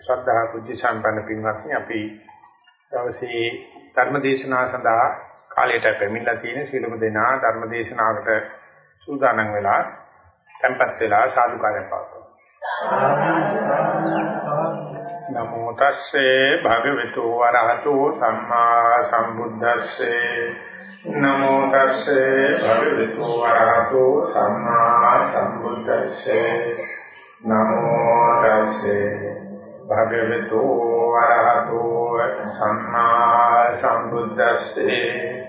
ශ්‍රද්ධා බුද්ධ සම්පන්න පින්වත්නි අපි දවසේ ධර්ම දේශනාව සඳහා කාලයට පැමිණලා තියෙන සියලුම දෙනා ධර්ම දේශනාවට සූදානම් වෙලා tempත් වෙලා සාදුකාරය පවතුන නමෝ තස්සේ භගවතු වරහතෝ සම්මා සම්බුද්දස්සේ. නමෝ තස්සේ භගවතු වරහතෝ සම්මා සම්බුද්දස්සේ. නමෝ තස්සේ භගවතු වරහතෝ සම්මා සම්බුද්දස්සේ.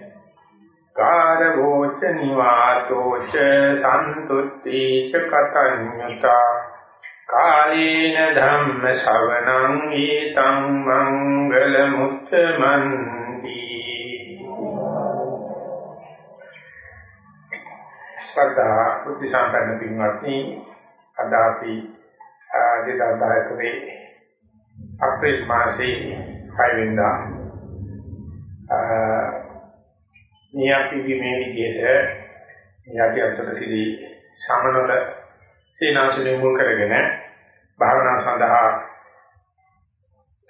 කාරවෝච නිවාතෝච සන්තුත්ති ච කතඤ්ඤතා. කාලේන ධම්ම ශ්‍රවණං ඊතං මංගල මුත්තමන්ති සදා බුද්ධ සම්පන්න පින්වත්නි අද අපි 2014 අප්‍රේල් මාසයේ 6 වෙනිදා මේ අපි මේ විදිහට යටි අතර සිටි සමනල සේනාසනෙ මුල් කරගෙන භාවනා සඳහා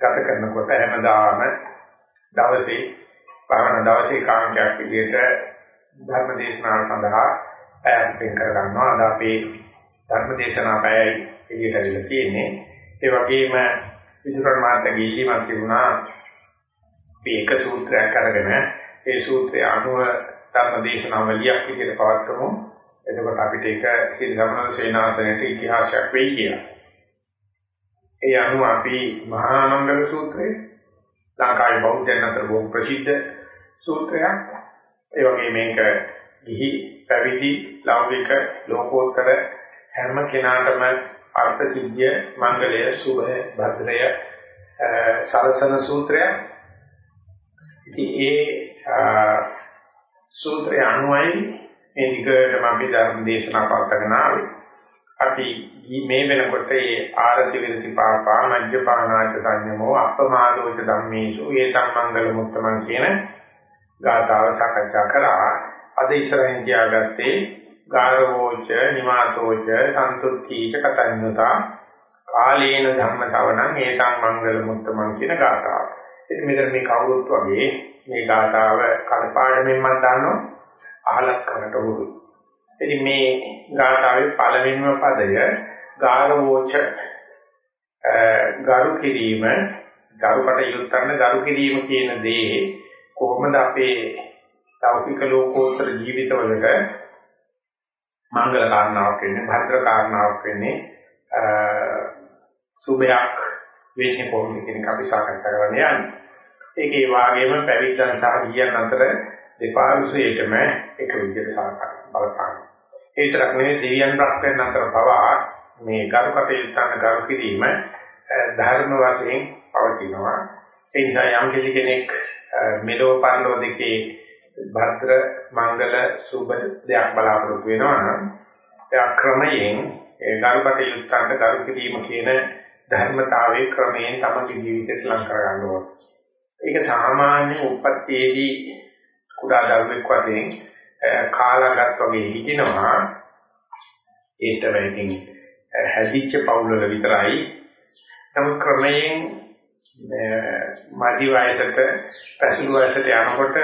ගත කරනකොට හැමදාම දවසේ භාවනා දවසේ කාංකයක් විදිහට ධර්ම දේශනාව සඳහා පැයක් වෙන් කර ගන්නවා. අද අපේ ධර්ම දේශනා පැයයි එළියට ඇවිල්ලා තියෙන්නේ. ඒ වගේම විදුරණ මාර්ගයේ ඉල්ලීමක් තිබුණා අපි එක සූත්‍රයක් අරගෙන ඒ සූත්‍රය අනුව ධර්ම දේශනා වලියක් විදිහට පවත්වමු. එතකොට අපිට ඒක සිල්ගමන සේනාසනයේ ඉතිහාසයක් වෙයි කියලා. ඒ අනුව අපි මහා මංගල සූත්‍රය ලංකාවේ බෞද්ධයන් අතර බොහෝ ප්‍රසිද්ධ සූත්‍රයක්. ඒ වගේ මේක ගිහි පැවිදි ලෞකික ලෝකෝත්තර හැම කෙනාටම අර්ථ සිද්ධිය මංගලය සුභය භද්‍රය සරසන සූත්‍රය. ඉතින් ඒ සූත්‍රය අනුවයි මේ විකටම අපි ධර්ම දේශනා පවත්වාගෙන ආවේ. අපි මේ වෙනකොට ඒ ආරති විරති පාපා මජ්ජපානාච සංයමෝ අපමාදෝච ධම්මේසු ඒතම් මංගල මුත්තමන් කියන ගාථාව සාකච්ඡා කරා. අද ඉස්සරහින් තියාගත්තේ ගාරවෝච නිමාතෝච සන්තුත්තිච කතඤ්ඤතා කාලේන ධම්ම ශ්‍රවණං ඒතං මංගල මුත්තමන් කියන ගාථාව. ඉතින් මෙතන මේ කවුරුත් වගේ මේ ගාථාව කල්පාඩමෙන් මම දන්නවා අහලක් කරට උරුයි. ඉතින් මේ ගාථාවේ පළවෙනිම පදය ගාරවෝච ගරු කිරීම ගරුකට යොත්තන්න ගරු කිරීම කියන දේ කොහොමද අපේ ලෞකික ලෝකෝත්තර ජීවිතවලට මංගල කාරණාවක් වෙන්නේ භද්‍ර කාරණාවක් වෙන්නේ සුභයක් වෙන්නේ කොහොමද කියන එක අපි සාකච්ඡා කරන්න යන්නේ. ඒකේ වාගේම පැවිද්දන් සහ ගියන් අතර දෙපාර්ශ්වයටම එක විදිහට සාකච්ඡා බලපාන. ඒ විතරක් නෙවෙයි දෙවියන් රත්යන් අතර පවා මේ කරුකටයුත්තන් කරු කිරීම ධර්ම වශයෙන් පවතිනවා. ඒ නිසා යම් කෙනෙක් මෙලෝ පරලෝ දෙකේ භද්‍ර මංගල සුබ දෙයක් බලාපොරොත්තු වෙනවා නම් ඒ ක්‍රමයෙන් ඒ ගරුකට යුක්තන්ට ගරු කිරීම කියන ධර්මතාවයේ ක්‍රමයෙන් තමයි ජීවිතයට ලං කර ගන්න ඕනේ. ඒක සාමාන්‍ය උපත්යේදී කුඩා දරුවෙක් වශයෙන් කාලාගත් වගේ හිටිනවා. ඒට වෙලින් හැදිච්ච පවුල් වල විතරයි. නමුත් ක්‍රමයෙන් මධ්‍ය වයසට පැසළු වයසට යනකොට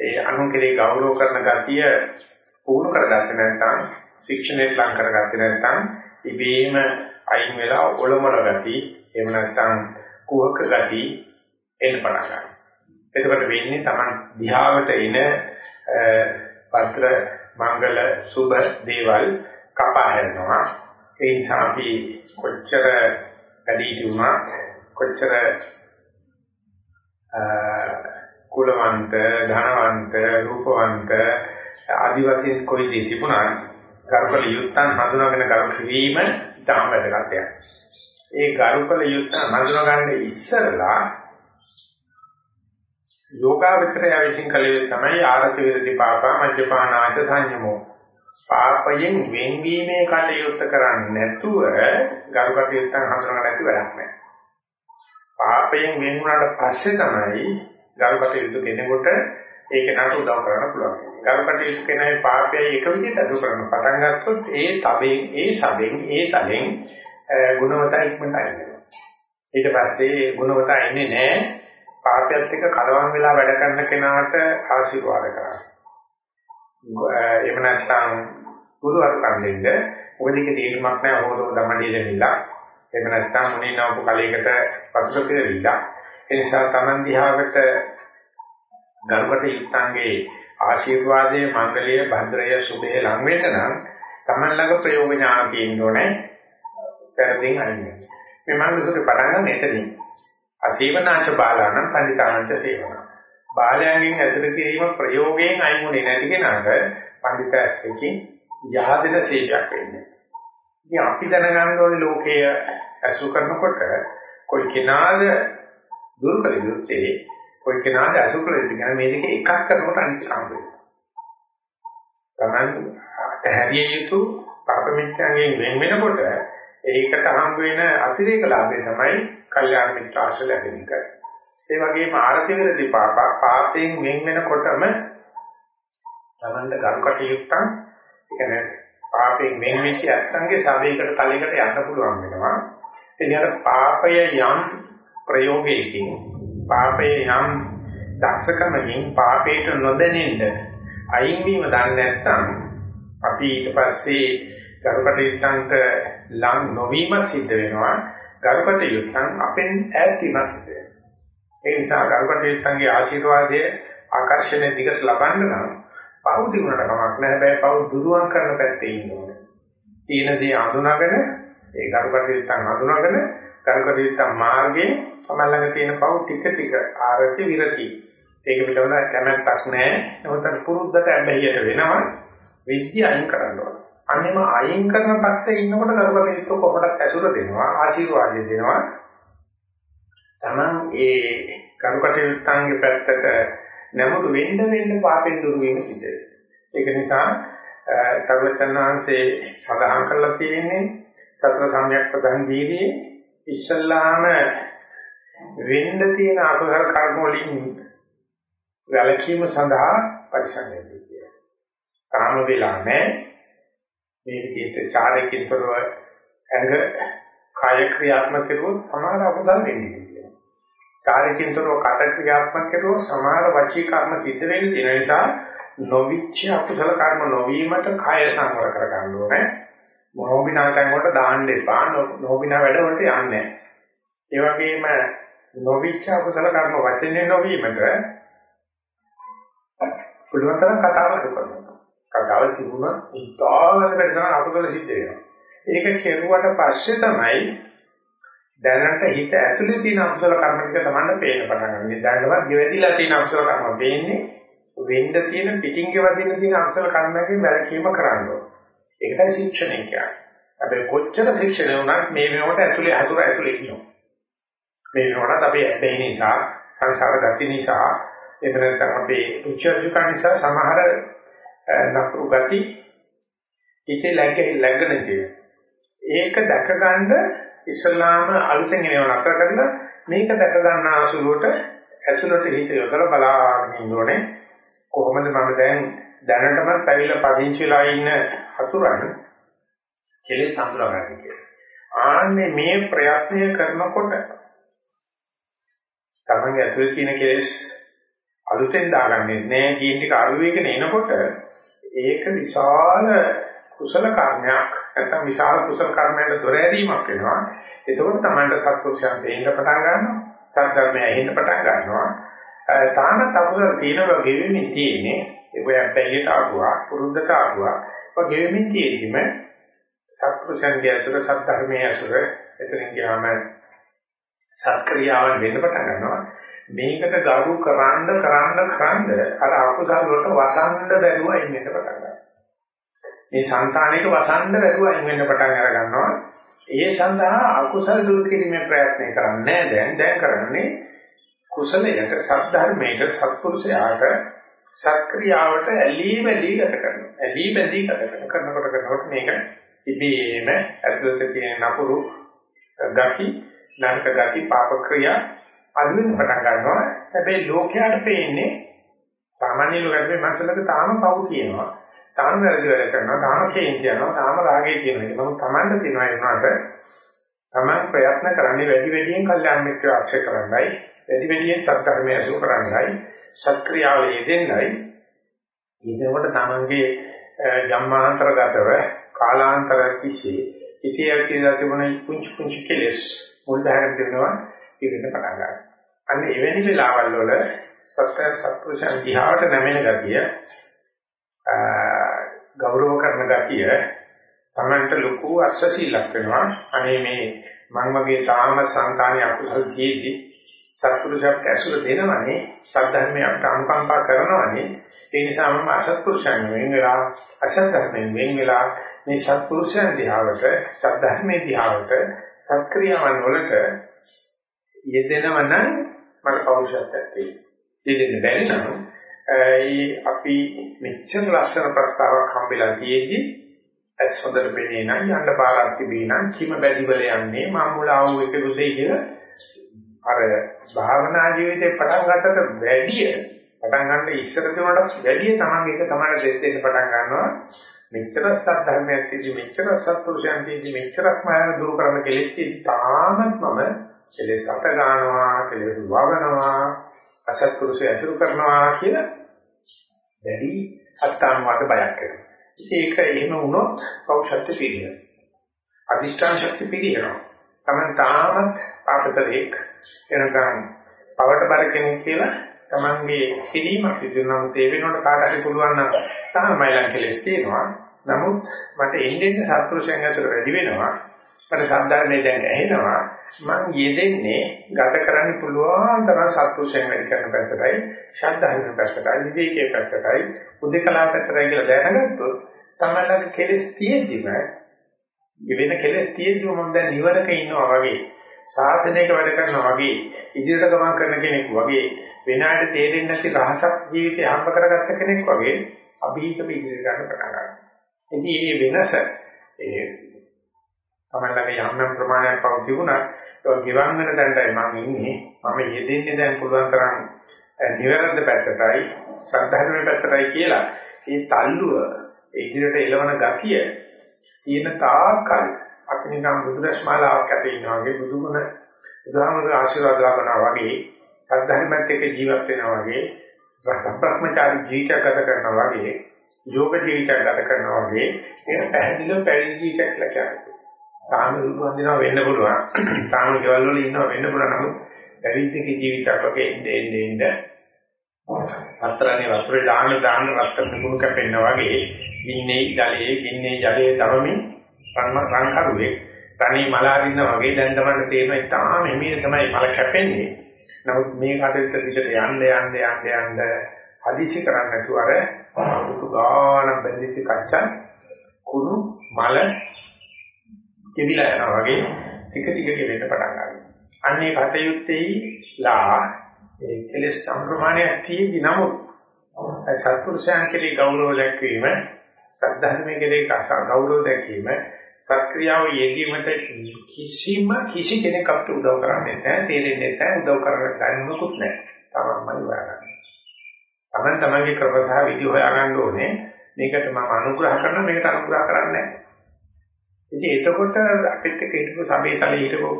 ඒ අනුන් කෙරේ ගෞරව කරන ගතිය පුහුණු කරගත්තේ නැත්නම් ශික්ෂණයට ලං කරගත්තේ නැත්නම් ඉබේම අයින් වෙලා ඔලොමල ගති එහෙම නැත්නම් කුහක ගති එන්න පටන් ගන්නවා. එතකොට වෙන්නේ Taman දිහාවට එන පත්‍ර මංගල සුබ දේවල් කපා හැරෙනවා. ඒ නිසා අපි කොච්චර වැඩි වුණා කොච්චර කුලවන්ත, ධනවන්ත, රූපවන්ත ආදි වශයෙන් කොයි දේ තිබුණා කර්මල යුත්තන් හඳුනාගෙන කරු කිරීම ඉතාම වැදගත් දෙයක්. ඒ කරුකල යුත්තන් හඳුනා ගන්න ඉස්සරලා යෝගාවචරය විසින් කලේ තමයි ආරති විරති පාපා මජ්ජපානාච සංයමෝ. පාපයෙන් වෙන්වීමේ කටයුත්ත කරන්නේ නැතුව ගරුකට යුත්තන් හඳුනා ගන්න වැඩක් නැහැ. පාපයෙන් වෙන් වුණාට පස්සේ තමයි ගරුකට යුතු කෙනෙකුට ඒක නට උදව් කරන්න පුළුවන්. ගරුකට යුතු කෙනාගේ පාපයයි එක විදිහට අසු කරන පටන් ගත්තොත් ඒ තබෙන් ඒ සබෙන් ඒ තලෙන් ගුණවත ඉක්මනට අයිනවා. ඊට පස්සේ ගුණවතා ඉන්නේ නැහැ. පාපයත් එක්ක කලවම් වෙලා වැඩ කරන කෙනාට ආශිර්වාද කරා. එහෙම නැත්නම් බුදු අරුකම් දෙන්න මොකද ඒක තේරුමක් නැහැ හොරෝ දමඩිය දෙමිලා. එහෙම නැත්නම් මුනේ නවපු කලයකට පසුක පිළිවිලා. ඒ නිසා Taman දිහාවට ගරුකට ඉත්තන්ගේ ආශිර්වාදයේ මංගලයේ භද්‍රය සුභය ලං වෙන්න නම් Taman ළඟ ප්‍රයෝග ඥාන තියෙන්න ඕනේ. පෙරදින් අයින්නේ. මේ මනුස්සුගේ පටන් ගන්න එතනින්. අසීවනාච බාලානම් පඬිතානංච සේවන. බාලයන්ගෙන් ඇසුර කිරීම ප්‍රයෝගයෙන් අයිමුනේ නැති කෙනාට පඬිතැස්සකින් යහදෙන සේවයක් වෙන්නේ. ඉතින් අපි දැනගන්න ඕනේ ලෝකයේ ඇසු කරනකොට કોઈ කෙනාද දුර්බල යුත්තේ કોઈ කෙනාද ඇසු කරලා ඉතින් මේ දෙක එකක් කරනකොට අනිත් සම්බ වෙනවා. Taman ඇහැරිය යුතු පාප මිත්‍යංගෙන් වෙන වෙනකොට ඒකට හම් වෙන අතිරේක ලාභය තමයි කල්යාණ මිත්‍ර ආශ්‍රය ලැබෙන එක. ඒ වගේම ආර්ථික පාප පාපයෙන් වෙන වෙනකොටම Tamanට ගරුකටයුක්තන් ඒ කියන්නේ පාපයෙන් වෙන වෙච්ච ඇත්තන්ගේ සමයකට තලයකට යන්න පුළුවන් වෙනවා. එනි අර පාපය යම් ප්‍රයෝගයකින් පාපය යම් දක්ෂකමකින් පාපයට නොදැනෙන්න අයින් වීම දන්නේ නැත්නම් අපි ඊට පස්සේ ගරුකටයුත්තන්ට ලං නොවීම සිද්ධ වෙනවා. ගරුකටයුත්තන් අපෙන් ඈත් වීම සිද්ධ වෙනවා. ඒ නිසා ගරුකටයුත්තන්ගේ ආශිර්වාදයේ ආකර්ෂණය දිගට ලබන්න නම් පව් දිනුනට කමක් නැහැ. හැබැයි පව් දුරුවන් කරන පැත්තේ ඉන්න ඕනේ. තීන දේ අඳුනගෙන ඒ කරුකටීත්තන් අඳුනගෙන කරුකටීත්තන් මාර්ගයේ සමල්ලඟ තියෙන පව් ටික ටික ආරති විරති. ඒක පිටවල කැමැත්තක් නැහැ. නමුත් පුරුද්දට ඇබ්බැහියට වෙනවා. විද්‍ය අයින් කරන්න ඕන. අන්නේම අයින් කරන පස්සේ ඉන්නකොට කරුකටීත්ත කොහොමද ඇසුර දෙනවා ආශිර්වාදය දෙනවා. Taman ඒ කරුකටීත්තන්ගේ පැත්තට නැමුදු වෙන්න වෙන්න පාපෙන් දුරු වීම සිද්ධ වෙනවා. ඒක නිසා සර්වචන්නාංශේ සඳහන් කරලා තියෙන්නේ සතර සම්‍යක් ප්‍රධාන දීදී ඉස්සල්ලාම වෙන්න තියෙන අකුසල කර්ම වලින් වැළකීම සඳහා පරිසංවේදී කියනවා. කාම වෙලා නැහැ. මේ විදිහට චාරකින්තරව ඇඟ කාය ක්‍රියාත්මක කරුවොත් සමාන අකුසල වෙන්නේ. කාර්යකින්තරව කට ක්‍රියාත්මක කරුවොත් සමහර වචී කර්ම සිද්ධ වෙන්න තියෙන නිසා නොවිච්ච අකුසල කර්ම නොවීමට කය සංවර කර ගන්න ඕනේ. මොහොබිනාටන් වලට දාන්න එපා. නොබිනා වැඩ වලට යන්නේ නැහැ. ඒ වගේම නොවිච්ච අකුසල කර්ම වචනේ නොවීමට පුළුවන් තරම් කතාව කරනවා. කතාව තිබුණා ඉතාලම වැඩ කරන අකුසල සිද්ධ වෙනවා. ඒක කෙරුවට පස්සේ තමයි දැනට හිත ඇතුලේ තියෙන අකුසල කර්ම ටික තමයි පේන්න පටන් ගන්න. දැනටවත් ගෙවැදිලා තියෙන අකුසල කර්ම පේන්නේ වෙන්න තියෙන පිටින් ගෙවදින තියෙන අකුසල කර්මයකින් වැළකීම කරන්න ඕන. ඒකයි ශික්ෂණය කියන්නේ. හැබැයි කොච්චර ශික්ෂණය වුණත් මේ වෙනකොට ඇතුලේ හතුර ඇතුලේ ඉන්නවා. මේ වෙනකොට අපි ඇබ්බැහි නිසා සංසාර ගති නිසා එහෙම නැත්නම් අපේ උච්චර්ජුක නිසා සමහර නපුරු ගති ඉතේ läග්ග läග්ගන තියෙනවා. ඒක දැක ගන්න ඉස්ලාම අලුතෙන් එනව නතර කරලා මේක දැක ගන්න ආසුලුවට ඇතුළට හිත යොදලා බලාගෙන ඉන්න ඕනේ කොහොමද මම දැන් දැනටම පැවිලා පදිංචිලා ඉන්න හතුරන් කෙලෙස් සම්පූර්ණ කියලා. ආන්නේ මේ ප්‍රයත්නය කරනකොට තමන්ගේ ඇතුළේ තියෙන කෙලෙස් අලුතෙන් දාගන්නේ නැහැ කියන ටික අරුවේකන එනකොට ඒක විශාල කුසල කර්මයක් නැත්නම් විශාල කුසල කර්මයකට දොර ඇරීමක් වෙනවා. එතකොට තමයි සත්පුරුෂයන් දෙන්න පටන් ගන්නවා. සත්‍යමය ඇහෙන්න පටන් ගන්නවා. තාම තවුර තියෙනවා ගෙවෙමින් තියෙන්නේ. ඒ ඔය බැලියට ආවුවා, පුරුද්දට ආවුවා. ඔය ගෙවෙමින් තියෙදීම සත්පුරුෂයන්ගේ අසුර සත්‍යමය අසුර එතනින් ගියාම සත්ක්‍රියාවන් වෙන්න පටන් ගන්නවා. මේකට ගරු කරන්න කරන්න කරන්න අර අකුසල වලට වසන්න බැරුව ඉන්නට පටන් ගන්නවා. මේ సంతානෙට වසන්න බැරුව අයින් වෙන්න පටන් අර ගන්නවා. ඒ සඳහා අකුසල දුරු කිරීමේ ප්‍රයත්නය කරන්නේ දැන් දැන් කරන්නේ කුසලයට සද්ධර්මයට සත්පුරුෂයාට සක්‍රියාවට ඇලී බැලී ගත කරනවා. ඇලී බැලී ගත කරනකොට කරනකොට මේක ඉබේම ඇතුළත තියෙන නපුරු ගති නරක ගති පාප ක්‍රියා අදින්න පටන් ගන්නවා. හැබැයි ලෝකයට පේන්නේ සාමාන්‍ය ලෝකයේ මනසලක තාම පව් කියනවා. තාම වැරදි වැඩ කරනවා, තාම කේන්ති යනවා, තාම රාගේ තියෙනවා. නමුත් Tamanda තියෙනවා ඒ වුණාට තමන් ප්‍රයත්න කරන්නේ වැඩි වැඩියෙන් කල්යාණ මිත්‍ර ආශ්‍රය කරන්නයි වැඩි වැඩියෙන් සත්‍යධර්මය අසු කරන්නයි සත්ක්‍රියාව යෙදෙන්නයි ඊටවට තමන්ගේ ජම්මාන්තරගතව කාලාන්තර කිසි ඉතිය කියලා තිබුණ කුංචි කුංචි කෙලස් මුල් බහැර දෙනවා ඉවෙන්න පටන් ගන්නවා. අන්න එවැනි වෙලාවල් වල සත්‍ය සත්පුරුෂයන් දිහාට නැමෙන ගතිය ගෞරව කරන ගතිය සමන්ට ලොකු අස්සසීලක් වෙනවා. අනේ මේ මං වගේ තාම සංකාණි අකුසල් තියෙද්දි සත්පුරුෂයෙක් ඇසුර දෙනවනේ සද්ධර්මයට අනුකම්පා කරනවනේ ඒ නිසා මම අසත්පුරුෂයන් වෙන වෙලා අසත්ධර්මයෙන් වෙන වෙලා මේ සත්පුරුෂයන් දිහාවට සද්ධර්මයේ දිහාවට සත්ක්‍රියාවන් වලට යෙදෙනව නම් මට පෞරුෂත්වයක් තියෙනවා. යෙදෙන්න බැරි නම් ඒ අපි මෙච්චර ලස්සන ප්‍රස්තාවක් හම්බෙලා තියෙද්දි ඇස් හොඳට පෙනේ නම් යන්න පාරක් තිබේ නම් කිම බැදිවල යන්නේ මම මුලා වූ එක දුසේ කියලා අර භාවනා ජීවිතේ පටන් ගන්නට වැඩිය පටන් ගන්න ඉස්සර තුනටත් වැඩිය තමන්ගේ එක තමයි දෙස් දෙන්න පටන් ගන්නවා. මෙච්චර සත්‍යයක් තියෙදි මෙච්චර සත්පුරුෂයන් තියෙදි මෙච්චරක් මාන දුරු කරන කෙලෙස් තියෙදි තාමත් මම කෙලෙස් අත ගන්නවා කෙලෙස් වවනවා අසත්පුරුෂය අසුරු කරනවා කියලා වැඩි අත්තානුවාද බයක් වෙනවා. ඒක එහෙම වුණොත් කෞශල්‍ය පිළිගන්න? අධිෂ්ඨාන ශක්තිය පිළිගන්නවා තමන් තාමත් පාපතරෙක් එනකම් පවට බර කෙනෙක් කියලා තමන්ගේ සිරීමක් විදිහට තේ වෙනකොට කාට හරි පුළුවන් නම් තමයි ලං කෙලස් තියෙනවා. නමුත් මට එන්නේ සත්පුරුෂයන් ඇසුර වැඩි වෙනවා. මට සද්ධර්මයේ දැන් ඇහෙනවා. මං යෙදෙන්නේ ගත කරන්න පුළුවන් තරම් සත්පුරුෂයන් වැඩි කරන පැත්තටයි, ශ්‍රද්ධාවෙන් පැත්තටයි, විවේකයේ පැත්තටයි, උද්දකලා පැත්තටයි කියලා දැනගත්තොත් තමන්ලගේ කෙලස් තියෙද්දිම වෙන කෙලස් තියෙද්දිම මම දැන් නිවනක ඉන්නවා වගේ ශාසනයක වැඩ කරනවා වගේ ඉදිරියට ගමන් කරන කෙනෙක් වගේ වෙනාට තේරෙන්නේ නැති රහසක් ජීවිතය හම්බ කරගත්ත කෙනෙක් වගේ අභීත ඉදිරියට ගන්න පටන් ගන්නවා. ඉතින් මේ වෙනස ඒ තමයි යම් යම් ප්‍රමාණයක් පව තිබුණා ඒක ගිවන් වෙන තැනටයි මම ඉන්නේ. මම යෙදෙන්නේ දැන් පුළුවන් තරම් නිවැරදි පැත්තටයි සත්‍යධර්මයේ පැත්තටයි කියලා. මේ තල්ලුව ඉදිරියට එළවන ගතිය තියෙන තාක්කල් අපි නිකන් බුදුරශ්මාලාවක් ඇතේ ඉන්නවා වගේ බුදුගුණ බුදුහාමුදුරුවෝ ආශිර්වාද ලබනවා වගේ සද්ධර්මත් එක්ක ජීවත් වෙනවා වගේ බ්‍රහ්මචාරී ජීවිත ගත කරනවා වගේ යෝග ජීවිත ගත කරනවා වගේ ඒක පැහැදිලිව පැවිදි ජීවිතයක් කියලා කියන්නේ. තාම උපන්දිනවා වෙන්න පුළුවන්. තාම ගෙවල් වල ඉන්නවා වෙන්න පුළුවන් නමුත් පැවිදිගේ ජීවිතයක් වගේ එන්නේ එන්නේ එන්නේ අත්‍රානේ වතුරේ දාන දාන රත්තරන් කුණු කැපෙනවා වගේ ගින්නේ ජලයේ ගින්නේ ජලයේ තමමින් රංකරුවේ තනි මල අරින්න වගේ දැන් තමයි තේරෙනවා ඉතාලම එමේ තමයි මල කැපෙන්නේ. නමුත් මේ කටයුත්ත පිටට යන්න යන්න යන්න යන්න හදිසි කරන්නේ නැතුව අර පුතු ගාන බැඳිසි කච්චන් කුණු මල කෙවිලා යනවා වගේ ටික ටික කෙරෙන්න පටන් ගන්නවා. අන්නේ කටයුත්තේ ලා ඒ කෙලෙස් සම්ප්‍රමාණයක් තියෙදි නමුත් සත්පුරුෂයන් කෙරෙහි ගෞරව දැක්වීම සද්ධර්මයේ කෙරෙහි ගෞරව දැක්වීම සක්‍රියාව යෙදීමට කිසිම කිසි කෙනෙක් අපිට උදව් කරන්නේ නැහැ තේරෙන්නේ නැහැ උදව් කරන්න ගන්නකුත් නැහැ. තමන්මයි හොයාගන්න. තමන් තමන්ගේ ක්‍රම සහ විදි හොයාගන්න ඕනේ. මේකට මම අනුග්‍රහ කරනවා මේකට අනුග්‍රහ කරන්නේ නැහැ. ඉතින් එතකොට අපිත් එක්ක හිටපු සමේ තලයේ හිටපු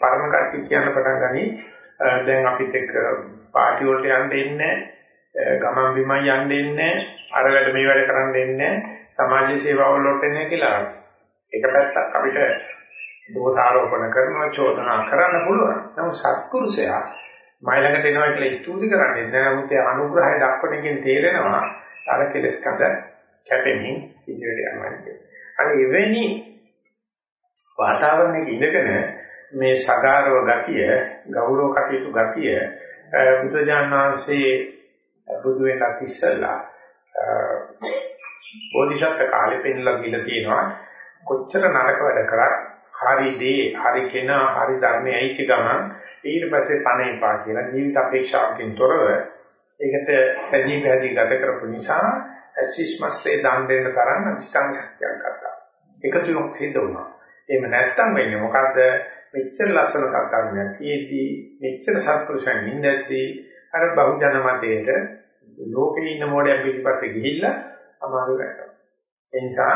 පරම කට්ටිය කියන්න පටන් ගනි. දැන් අපිත් එක්ක පාටි වලට යන්න දෙන්නේ ගමන් බිමන් යන්න දෙන්නේ අර වැඩ මේ වැඩ කරන්න දෙන්නේ සමාජ සේවාව වලට එන්නේ කියලා. එක පැත්තක් අපිට දෝෂාරෝපණ කරනවා චෝදනා කරන්න පුළුවන්. නමුත් සත්පුරුෂයා මයි ළඟට එනවා කියලා ස්තුති කරන්නේ නැහැ. නමුත් ඒ අනුග්‍රහය දක්වන එකෙන් තේරෙනවා අර කෙලස් කඳ කැපෙමින් ඉදිරියට යනවා කියන්නේ. අනේ එවැනි වාතාවරණයක ඉඳගෙන මේ සගාරව ගතිය, ගෞරව කටයුතු ගතිය බුදුජාන විශ්ේ බුදු වෙනත් ඉස්සලා බෝධිසත්ව කාලේ පෙන්ලා දීලා තියෙනවා කොච්චර නරක වැඩ කරත් හරි දේ හරි කෙනා හරි ධර්මයේ ඇයිච්ච ගමන් ඊට පස්සේ පණ එපා කියලා ජීවිත අපේක්ෂාවකින් තොරව ඒකට සජීව පැහැදිලි ගත කරපු නිසා ඇසිස්මස්සේ දන් දෙන්න තරම් අනිෂ්ඨාන ශක්තියක් ගත්තා. එකතු වෙනක් සිද්ධ වුණා. එහෙම නැත්තම් වෙන්නේ මොකද්ද? මෙච්චර ලස්සන සත්‍යඥයක් තියෙද්දී මෙච්චර සත්පුරුෂයන් ඉඳද්දී අර බහුජන මතයේට ලෝකේ ඉන්න මොඩයක් පිටිපස්සේ ගිහිල්ලා අමාරු වෙනවා. ඒ නිසා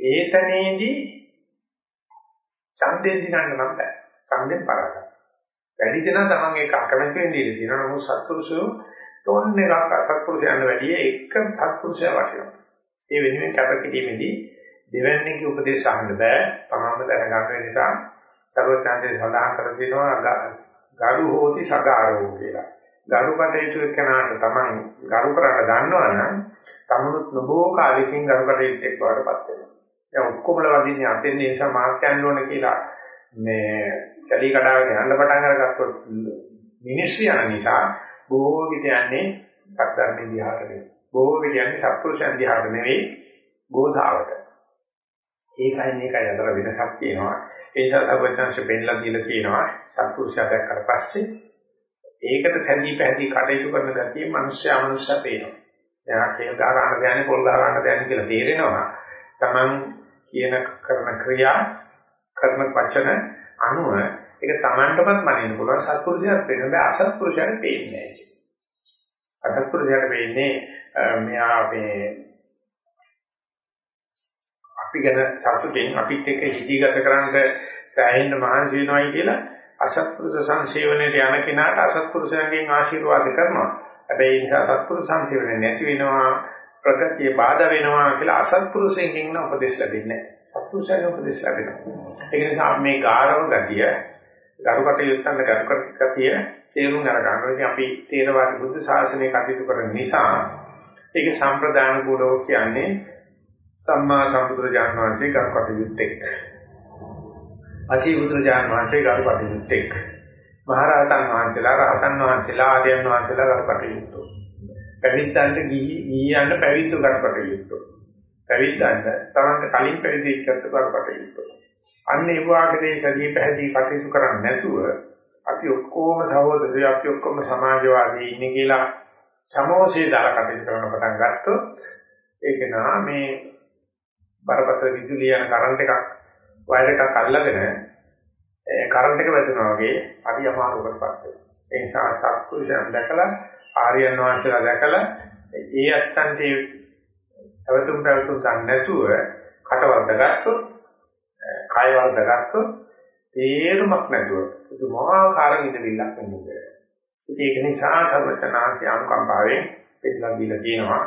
ඒතනේදී ඡන්දෙන් දිනන්න නම් බෑ. ඡන්දෙන් පරාදයි. වැඩි දෙනා තමන් ඒක අකමැති වෙන්නේ ඉඳී තියෙනවා. නමුත් සත්පුරුෂයෝ ටොන් එකක් අසත්පුරුෂයන් වැඩි එක සත්පුරුෂයා වටිනවා. ඒ වෙනුවෙන් කැපකිරීමේදී දෙවැන්නේගේ උපදේශ අහන්න බෑ. තමන්ම දැනගන්න වෙන නිසා සර්වඥාන්සේ සඳහන් කර දෙනවා ගරු හෝති සගාරෝ කියලා. ගරු කටයුතු එක්කනාට තමන් ගරු කරන්න දන්නවනම් තමනුත් නොබෝ කාලෙකින් ගරු කටයුතු එක්ක වඩපත් වෙනවා. දැන් ඔක්කොමල වදින්නේ අතෙන් නිසා මාත් යන්න ඕන කියලා මේ කැලී කඩාගෙන යන්න පටන් අරගත්තොත් මිනිස්සු යන නිසා බොහෝ විට යන්නේ සත්‍යර්ථ දිහාට නෙවෙයි. බොහෝ විට යන්නේ සත්පුරුෂයන් දිහාට නෙවෙයි ගෝසාවට. ඒකයි මේකයි අතර වෙනසක් තියෙනවා. ඒ නිසා සර්වඥාංශ පෙන්ලා දීලා තියෙනවා සත්පුරුෂයා දැක්කට පස්සේ ඒකට සැදී පැහැදී කටයුතු කරන ගැතිය මිනිස්සයා මිනිස්සයා පේනවා. එයා කේල් ගහ ගන්න දැනන්නේ පොල් ගහ ගන්න දැනන්නේ කියලා තේරෙනවා. Taman කියන කරන ක්‍රියා කරන වචන අනුව ඒක Tamanටමත් මනින්න පුළුවන් සත්පුරුෂයාට පේන බෑ අසත්පුරුෂයාට පේන්නේ නැහැ. අසත්පුරුෂයාට පේන්නේ මෙයා මේ අපි ගැන සතුටින් අපිත් එක්ක හිතීගත කරන්න සෑහෙන්න මහන්සි වෙනවයි කියලා අසත්පුරුෂ සංසේවනයේ යන කෙනාට අසත්පුරුෂයන්ගෙන් ආශිර්වාද කරනවා. හැබැයි ඒ නිසා සත්පුරුෂ සංසේවනයේ නැති වෙනවා ප්‍රගතිය බාධා වෙනවා කියලා අසත්පුරුෂයෙන්ගෙන් උපදෙස් ලැබෙන්නේ නැහැ. සත්පුරුෂයන් උපදෙස් ලැබෙනවා. ඒක නිසා මේ ගාරව ගතිය, ගරුකට යුක්තන ගරුකට ගතිය තේරුම් අරගන්න ඕනේ. අපි තේරවාද බුද්ධ ශාසනය කටයුතු කරන නිසා ඒක සම්ප්‍රදාන කූලව කියන්නේ සම්මා සම්බුදුරජාණන් වහන්සේ ගරුකට යුක්තෙක්. අචී බුදුරජාණන් වහන්සේ ගරුකට යුක්තෙක්. මහරහතන් වහන්සේලා රහතන් වහන්සේලා ආර්යයන් වහන්සේලා ගරුකට යුක්තෝ. පැවිද්දන්ට ගිහි ගිහියන්ට පැවිද්ද කරකට යුතුය. පැවිද්දන්ට තමන්ට කලින් පැවිදි එක්කත් කරකට යුතුය. අන්න ඒ වාගේ සදී පැහැදී කටයුතු කරන්නේ නැතුව අපි ඔක්කොම සහෝදරයෝ අපි ඔක්කොම සමාජවාදී ඉන්නේ කියලා සමෝසයේ දාලා කටයුතු කරන පටන් ගත්තොත් ඒක නා මේ බරපතල විදුලිය යන කරන්ට් එකක් වයර් එකක් අල්ලගෙන ඒ කරන්ට් එක වැදුනා වගේ අපි අමාරුවකටපත් වෙනවා. ඒ නිසා සත්පුරුෂයන් දැකලා ආර්යයන් වහන්සේලා දැකලා ඒ අත්තන්ට අවතුම් පැවතුම් ගන්න නැතුව කටවර්ධ ගත්තොත් කය වර්ධ ගත්තොත් තේරුමක් නැතුව පුදුමාකාර ඉඳවිල්ලක් වෙනවා. ඒක නිසා සර්වචනාංශය අනුකම්පාවෙන් පිළිලා දීලා කියනවා.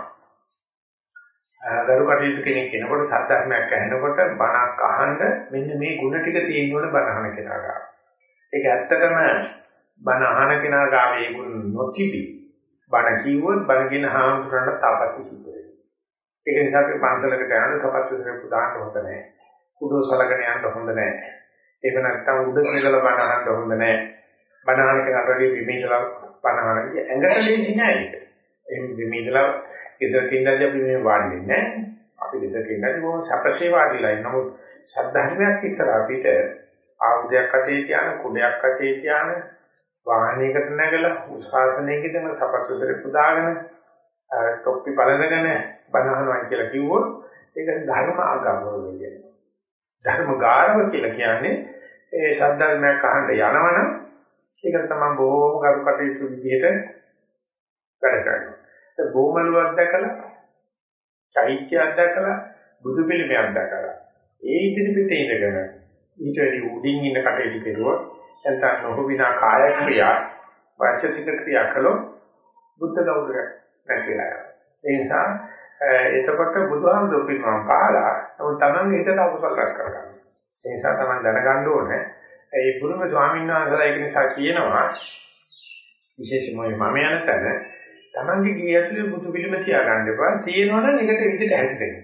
දරු කටයුතු කෙනෙක් කෙනකොට සත්‍යඥයක් ඇහෙනකොට බණක් අහන්න මෙන්න මේ ಗುಣ ටික තියෙනවනේ බණ අහන කෙනා ගාව. ඒක ඇත්තටම බණ අහන කෙනා ගාව ඒ ගුණ නොතිබි බණ කිව්වොත් බණ කියන හාමුදුරන්ට තාපත්‍ය සිද්ධ වෙනවා. ඒක නිසා අපි පන්සලකට යන සපත්තු දෙක පුදාන්න හොඳ නැහැ. කුඩෝ සලකන යන්න හොඳ නැහැ. ඒක නැත්තම් උඩ කියලා බණ අහන්න හොඳ නැහැ. බණ අහන කෙනාට විමිදලා බණ අහන කිය ඇඟට ලේසි නෑ ඒක. එහෙනම් විමිදලා ඉදකින් ඉඳලා අපි මේ වාඩි වෙන්නේ නැහැ. අපි ඉදකින් ඉඳලා බොහොම සැපසේ වාඩිලා ඉන්න නමුත් සද්ධර්මයක් ඉස්සර අපිට ආයුධයක් අතේ තියාන කුඩයක් අතේ තියාන වාහනයකට නැගලා උශාසනයකදම සපත්තුතර පුදාගෙන තොප්පි බලනගෙන බනහනවා කියලා කිව්වොත් ඒක ධර්ම ආගමව කියන්නේ. ධර්ම ගාරව කියලා කියන්නේ ඒ සද්ධර්මයක් අහන්න යනවනම් ඒක තමයි බොහෝම කරු කටයුතු විදිහට වැඩ කරනවා. ඒ බොමලුවක් දැකලා, චෛත්‍යයක් දැකලා, බුදු පිළිමයක් දැකලා ඒ ඉදිරි පිටේ ඉඳගෙන ඊට වැඩි උඩින් ඉන්න කටයුතු කෙරුවොත් නැත්නම් නොහොබිනා කාය ක්‍රියා වාචසික ක්‍රියා කළොත් බුද්ධ ගෞරවය නැතිලා යනවා. ඒ නිසා එතකොට බුදුහාමුදුරු පින්නම් කාලා නමුත් Taman හිතට අකුසල රැස් කරගන්නවා. ඒ නිසා Taman දැනගන්න ඕනේ ඒ පුරුම ස්වාමීන් වහන්සේලා ඒක නිසා කියනවා විශේෂයෙන්ම මම යන තැන Tamanගේ ගිය ඇතුලේ බුදු පිළිම තියාගන්න එපා. තියෙනවනම් ඒකට විදිහට හැසිරෙන්න.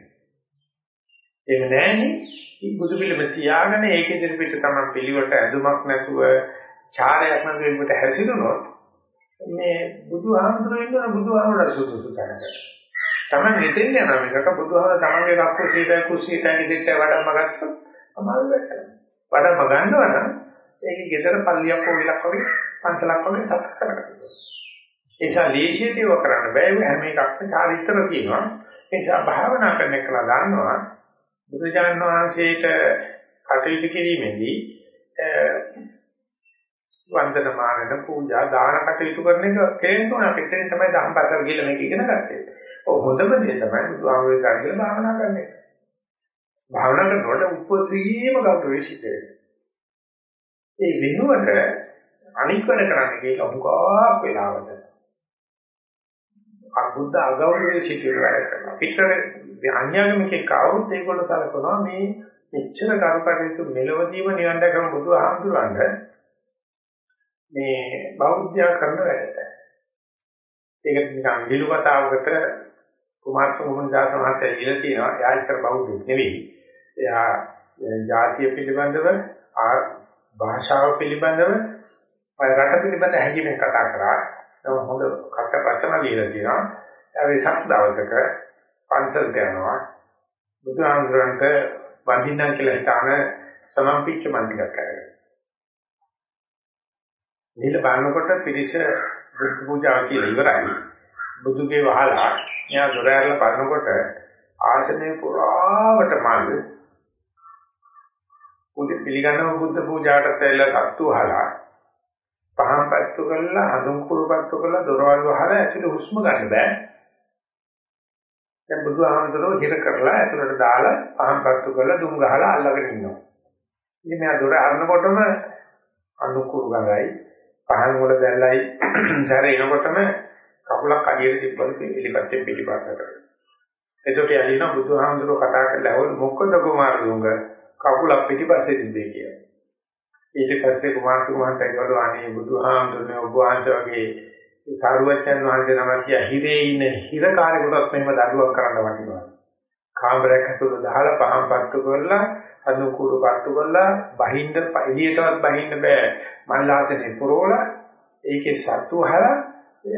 එහෙම නැහැනේ මේ බුදු පිළිම තියාගෙන ඒක ඉදිරියට තමයි පිළිවෙලට ඇඳුමක් නැතුව චාරයක් නැතුව ඒකට හැසිරුණොත් මේ බුදුහාමුදුරුවෝ ඉන්න බුදුහාමුදුරුවෝ සුදුසු තැනකට. තමයි මෙතෙන් යනවා මේකට බුදුහාමුදුරුවෝ තමන්ගේ කක්කුසීට කුසීට ඉදිරියට වඩම්ම ගත්තොත් අමාරු වෙනවා. වඩම්ම ගන්නවා නම් ඒක ගෙදර පල්ලියක් පොවිලක් වගේ පන්සලක් වගේ සකස් කරගන්න. ඒ නිසා ලේසියදීව කරන්න බෑ හැම එකක්ම චාරිත්‍ර තියෙනවා. ඒ නිසා භාවනා කරන එක දන්නවා බුදුජාණන් වහන්සේට කටයුතු කිරීමේදී වන්දනමාන පූජා දාන කටයුතු කරන එක තේරෙන්න ඕන අපිට තමයි දහම් පාසල් ගිහලා මේක ඉගෙන ගත්තේ. ඔව් හොඳම දේ තමයි බුදුහාමුදුරුවෝ කරගෙන භාවනා කරන එක. භාවනා කරනකොට උපසීම ගෞරවය සිද්ධ වෙනවා. ඒ වෙනුවට අනික් වැඩ කරන්න කියලා හුඟක් වෙලාවට අබුද්ධ අගෞරවයේ සිටින වැඩ කරනවා. පිටර අන්‍යගමිකේ කවුරුත් ඒගොල්ලෝ සලකනවා මේ මෙච්චර කරුකටයුතු මෙලවදීම නිවන් දැකම බුදුහාමුදුරන්ට මේ බෞද්ධයා කරන වැඩට. ඒක නිකන් විලු කතාවකට කුමාර සෝමදාස මහත්තයා ඉල තියෙනවා. එයා ඉතර බෞද්ධ නෙවෙයි. එයා ජාතිය පිළිබඳව භාෂාව පිළිබඳව රට පිළිබඳ හැඟීමෙන් කතා කරා. ඒක හොඳ කටපතම ලියලා තියෙනවා. ඒ වෙසක් දවසක පන්සලට යනවා. බුදුහාමුදුරන්ට වඳින්න කියලා හිතාන සමම්පිච්ච මන්දිරයක් කරගෙන. නිල බලනකොට පිරිස බුද්ධ පූජාව කියලා ඉවරයි. බුදුගේ වහලා එයා දොර ඇරලා බලනකොට ආසනයේ පුරාවට මල් උදේ පිළිගන්නව බුද්ධ පූජාවට ඇවිල්ලා සත්තු වහලා පහන් පත්තු කරලා හඳුන් කුරු පත්තු කරලා දොරවල් වහලා ඇතුළේ හුස්ම ගන්න බෑ. දැන් බුදුහාමුදුරුවෝ හිර කරලා ඇතුළට දාලා පහන් පත්තු කරලා දුම් ගහලා අල්ලගෙන ඉන්නවා. ඉතින් මෙයා දොර අරනකොටම අනුකුරු ගඟයි පහන් වල දැල්ලයි සැර එනකොටම කකුලක් අඩියට තිබ්බලු එලිපත්තේ පිටිපස්සට. එතකොට යලින බුදුහාමුදුරුවෝ කතා කරලා හොල් මොකද කුමාරතුංග කකුලක් පිටිපස්සේ තිබේ කියලා. ඊට පස්සේ කුමාර කුමාරට ඒගොල්ලෝ අනේ බුදුහාමුදුරනේ ඔබ වහන්සේ වගේ සාරුවච්චන් වහන්සේ නම කිය හිරේ ඉන්න හිරකාරයෙකුටත් මෙහෙම දඬුවම් කරන්න වටිනවා. කාමරයක් ඇතුළත දාලා පහන් පත්තු කරලා අනුකූල පත්තු කරලා බහින්න එළියටවත් බහින්න බෑ. මල්ලාසනේ පුරවලා ඒකේ සතු හලා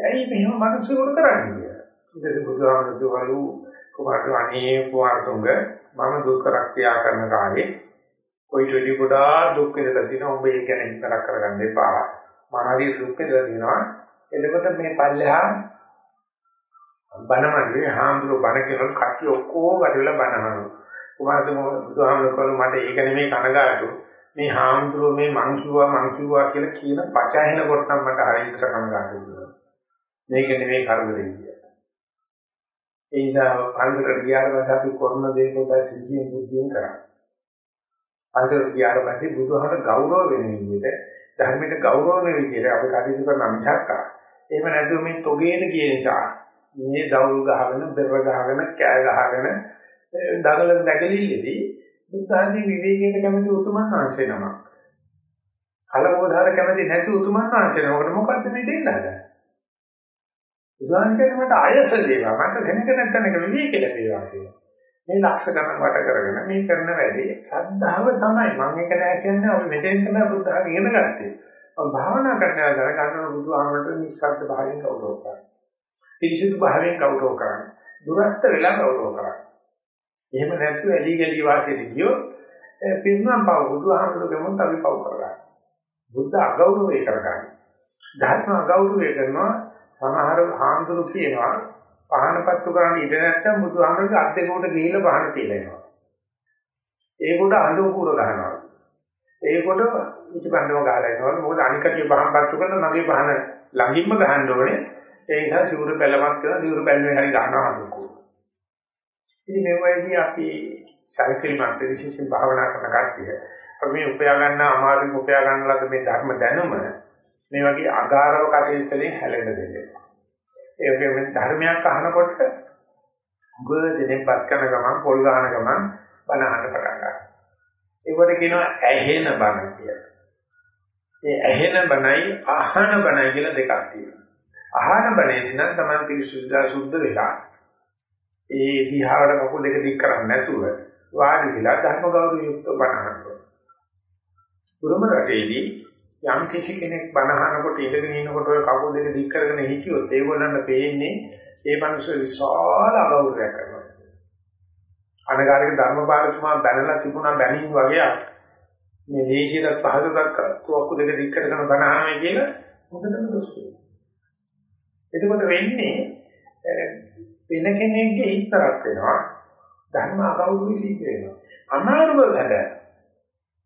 ඇයි මෙහෙම මිනිස්සුන්ට කරන්නේ කියලා. ඊට පස්සේ බුදුහාමුදුරුවෝ කුමාරට අනේ කුමාරතුංග මම දුක් රක්ෂා කරන කාලේ කොයිට වෙඩි ගොඩාක් දුක් විඳලා තිනවා ඔබ ඒක ගැන හිතලා කරගන්න එපා මම හරි දුක් විඳලා තිනවා එතකොට මේ පල්ලෙහා බණමන්නේ හාමුදුරුවෝ බණ කියනකොට කට්ටිය ඔක්කොම වැඩිලා බණහනවා කුමාරතුමෝ බුදුහාමුදුරුවෝ මට ඒක නෙමෙයි කනගාටු. මේ හාමුදුරුවෝ මේ මං කිව්වා මං කිව්වා කියලා කියන පචායන කොට නම් මට හරියට කනගාටු වෙනවා. මේක නෙමෙයි කරදරේ කියලා. ඒ නිසා පන්සලට ගියාට පස්සේ අපි කරන දේ පොඩ්ඩක් සිහියෙන් බුද්ධියෙන් කරන්නේ පන්සල් ගියාට පස්සේ බුදුහාමර ගෞරව වෙන විදිහට ධර්මයට ගෞරව වෙන විදිහට අපි කටයුතු කරන මිසක් එහෙම නැතුව මේ තොගේන කිය නිසා මේ දවුල් ගහගෙන බෙර ගහගෙන කෑ ගහගෙන දගල නැගලිල්ලේදී බුද්ධාදී විවේකයට කැමති උතුමන් වහන්සේ නමක්. කලබෝධාර කැමති නැති උතුමන් වහන්සේ නමකට මොකද්ද මේ දෙන්න හදන්නේ? බුදුහාම කියන්නේ මට අයස දේවා මට දැනක නැත්නම් විවේක ලැබේවා කියලා. මේ ලක්ෂ ගණන් වට කරගෙන මේ කරන වැඩේ සද්ධාව තමයි. මම ඒක නෑ කියන්නේ අපි මෙතෙන් තමයි බුද්ධහම ඉගෙන ගත්තේ. මම භාවනා කරනවා දැනගන්න බුදුහාමරට නිස්සද්ද භාවයෙන් ගෞරව කරනවා පිරිසිදු භාවයෙන් ගෞරව කරනවා දුරස්ත වෙලා ගෞරව කරනවා එහෙම නැත්නම් ඇලි ගලි වාසියට ගියොත් පින්නම් පව. බුදුහාමරගෙම අපි පව කරගන්න බුද්ධ අගෞරවය කරගන්න ධර්ම අගෞරවය කරනවා. සමහර හාමුදුරු කියනවා පහනපත්තු කරන්න ඉඩ නැත්නම් බුදුහාමරගේ අත් දෙකට ගිහිල්ලා පහන තියලා එනවා. ඒකට අඬු කුර ගන්නවා. ඒකට ඉතිබන්දම ගහලා එනවා. මොකද අනිකටිය පහනපත්තු කරන මගේ පහන ළඟින්ම ගහන්න ඕනේ. ඒ නිසා සිවුරු පැලමක් කරලා සිවුරු පැලුවේ හරි ගන්නවා අඬු කුර. ඉතින් මේ වයිදී අපි සාහිත්‍යමත් විශේෂයෙන් භාවනා කරන කට්ටිය අපි මේ උපයා ගන්න අමාරුම උපයා ගන්න ලද මේ ධර්ම දැනුම මේ වගේ අගාරව කටයුතු වලින් හැලෙන්න දෙන්නේ. ඒ වගේම ධර්මයක් අහනකොට ගොඩදෙනෙක්පත් කරන ගමන් පොල් ගහන ගමන් බණ අහන්න පටන් ගන්නවා. ඒකට කියනවා ඇහෙන බණ කියලා. ඒ ඇහෙන බණයි අහන බණයි කියලා දෙකක් තියෙනවා. අහන බණේදී නම් තමයි පිරිසුදුදා සුද්ධ වෙලා. ඒ දිහාවට කකුල් දෙක දික් කරන්නේ නැතුව වාඩි වෙලා ධර්ම ගෞරව යුක්තව බණ අහනවා. පුරම රටේදී යම් කිසි කෙනෙක් බනහනකොට ඉඳගෙන ඉන්නකොට ඔය කකුල් දෙක දික් කරගෙන හිටියොත් ඒගොල්ලන්ට පේන්නේ ඒ මනුස්සය විශාල අගෞරවයක් කරනවා. අනගාരിക ධර්මපාලතුමා බැනලා තිබුණා බැනින් වගේ මේ දේශීයට පහදකට කකුල් දෙක දික් කරගෙන බනහන්නේ කියලා මොකටද දොස් කියන්නේ. එතකොට වෙන්නේ වෙන කෙනෙක්ගේ හිතරක් වෙනවා ධර්ම අගෞරවය සිද්ධ වෙනවා. අමාරුව වැඩ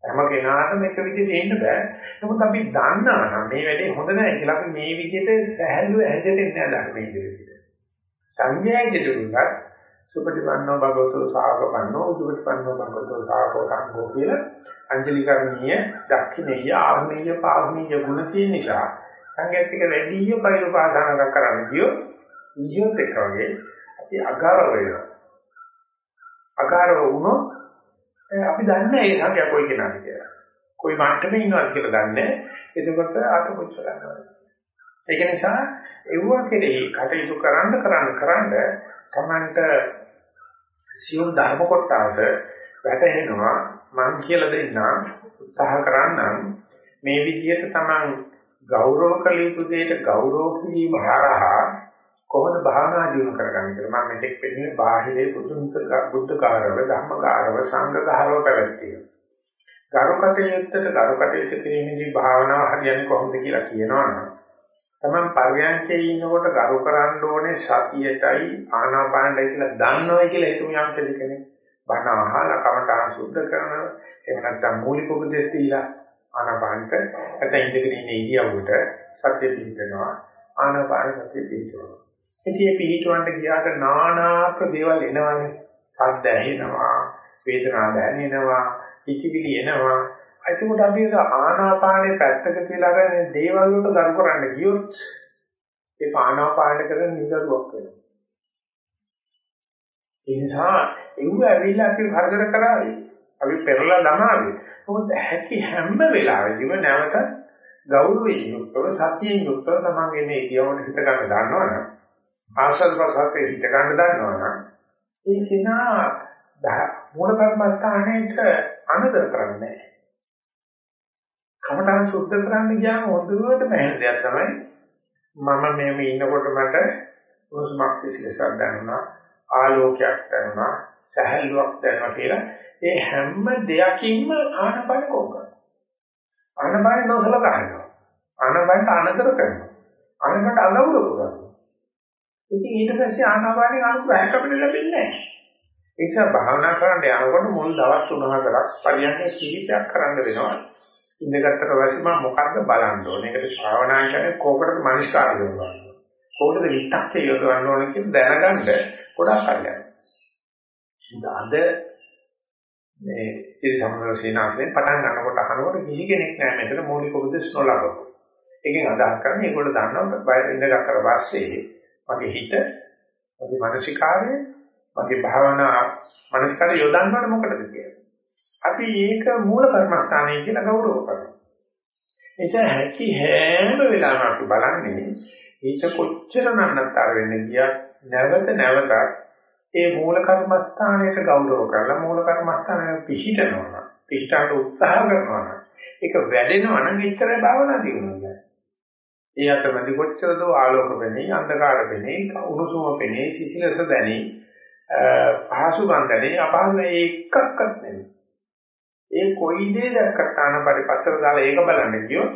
හැම කෙනාටම එක විදිහට එන්න බෑ. නමුත් අපි දන්නා නම් මේ වැඩේ හොඳ නැහැ කියලා අපි මේ විදිහට සහැල්ලුව හැදෙන්නේ නැහැ ධර්මයේ විදිහට. සංඥා ඉදිරියට සුපටිපන්නෝ භගවතු සාවකපන්නෝ උපටිපන්නෝ භගවතු සාවකපන්නෝ කියලා අංජලිකරණීය දක්ෂිනීය ආර්මීය පාර්මීය ගුණ තියෙන නිසා සංගීතික වැඩිය පරිපාදාන කරන්න ගියෝ ඉහියොත් එක වගේ අපි අගාර වෙනවා. අගාර වුණොත් අපි දන්නේ ඒ සංඛ්‍යා කොයි කෙනාද කියලා. කොයි මට්ටමේ ඉන්නවද කියලා දන්නේ එතකොට අත පුච්ච ගන්නවා. ඒක නිසා එවුව කෙරෙහි කටයුතු කරන්න කරන්න කරන්න තමන්ට සියුම් ධර්ම කොටස වැටහෙනවා මං කියලා දෙන්නම් උත්සාහ කරන්නම් මේ විදිහට තමන් ගෞරව කළ යුතු දෙයට ගෞරව කිරීම හරහා කොහොමද භාවනා දියුණු කරගන්නේ කියලා මම මෙතෙක් පෙන්නේ බාහිරේ බුදුන්ත බුද්ධකාරව ධම්මකාරව සංඝකාරව පැවැත්තිය. ගරුකටයුත්තට ගරුකටයුත්ත කිරීමේදී භාවනාව හරියන්නේ කොහොමද කියලා කියනවනම් තමන් පර්යන්කේ ඉන්නකොට ගරු කරන්න ඕනේ සතියටයි ආනාපානයි කියලා දන්නවයි කියලා හිතුව යම් කෙනෙක්. බණ අහලා කමඨාන සුද්ධ කරනවා. එහෙම නැත්නම් මූලික උපදෙස් දීලා ආනාපානට නැත්නම් ඉඳගෙන ඉන්න ඉරියව්වට සත්‍ය පිළිගනවා. ආනාපාන සත්‍ය පිළිගනවා. ඉතින් පිළිතුරන්ට ගියාට නානා ප්‍රදේවල් එනවනේ. සද්ද ඇහෙනවා, වේදනා දැනෙනවා, ඉචිවිලි එනවා. එතකොට අපි ආනාපානේ පැත්තක තියලා ගන්න දේවල් වලට ගරු කරන්න ගියොත් ඒ ආනාපාන කරන නිදරුවක් වෙනවා. ඒ නිසා එව්ව ඇවිල්ලා අපි කරදර කරාවි. අපි පෙරලා ළමාවි. මොකද හැකි හැම වෙලාවෙදිම නැවත ගෞරවයෙන් යුක්තව සතියෙන් යුක්තව තමන්ගේ මේ ඉතිවොන හිත ගන්න දන්නවනම් ආශාද ප්‍රසාරේ හිත ගන්න දන්නවනම් ඒ කෙනා මූල කර්මස්ථානයේට අනදර කරන්නේ නැහැ. කමඨාන් සුද්ධ කරන්න ගියාම හොඳට බැහැ දෙයක් තමයි. මම මේ ඉන්නකොට මට උණුසුමක් සිසිලසක් දැනුණා ආලෝකයක් දැනුණා සහැල්ලුවක් දැනුණා කියලා. ඒ හැම දෙයකින්ම ආනපන කොම් කරනවා ආනපන නොසල ගන්නවා. ආනපනට අනතර කරනවා. ආනපනට අලවුර කරනවා. ඉතින් ඊට පස්සේ ආනාපානේ අනුග්‍රහයක් අපිට ලැබෙන්නේ නැහැ. ඒ නිසා භාවනා කරන්න යනකොට මුල් දවස් 3-4ක් පරියන්ක කීපයක් කරන්න වෙනවා. ඉඳගත්තට පස්සේ මම මොකද්ද බලන්න ඕනේ? ඒකට ශ්‍රාවනා කියන්නේ කෝකටද මනස්කාරය යොදවන්න. කෝකටද විත්තක්කේ යොදවන්න ඕනේ කියලා දැනගන්න ගොඩක් අල්ලන්නේ. අද මේ ඉතිරි සම්මත සීනාස්නේ පටන් ගන්නකොට අහනකොට කිසි කෙනෙක් නැහැ මෙතන මූලික උපදේශ නොලබන. ඒකෙන් අදහස් කරන්නේ ඒගොල්ලෝ දන්නවා බය ඉඳගත්තට පස්සේ මගේ හිත මගේ මානසිකාරය මගේ භාවනා මනස්කාරය යොදන්න මොකටද කියලා. අපි ඒක මූල කර්මස්ථානය කියලා ගෞරව කරනවා. එනිසා හැකි හැම වෙලාවම අපි බලන්නේ ඒක කොච්චර නන්නතර වෙන්න ගියත් නැවත නැවතත් ඒ මූල කර්මස්ථානයට ගෞරව කරලා මූල කර්මස්ථානය පිහිටනවා. පිහිටාට උත්සාහ කරනවා. ඒක වැඩෙනවා නම් විතරයි භාවනා දිනුනේ. ඒ අතරමැදි කොච්චරද ආලෝක වෙන්නේ, අන්ධකාර වෙන්නේ, උණුසුම වෙන්නේ, සිසිලස දැනේ, පහසු ගන්ධනේ, අපහසු එකක්වත් නෙමෙයි. ඒ කොයි දේ දැක්කට ආනපරි පස්සට දාලා ඒක බලන්න ගියොත්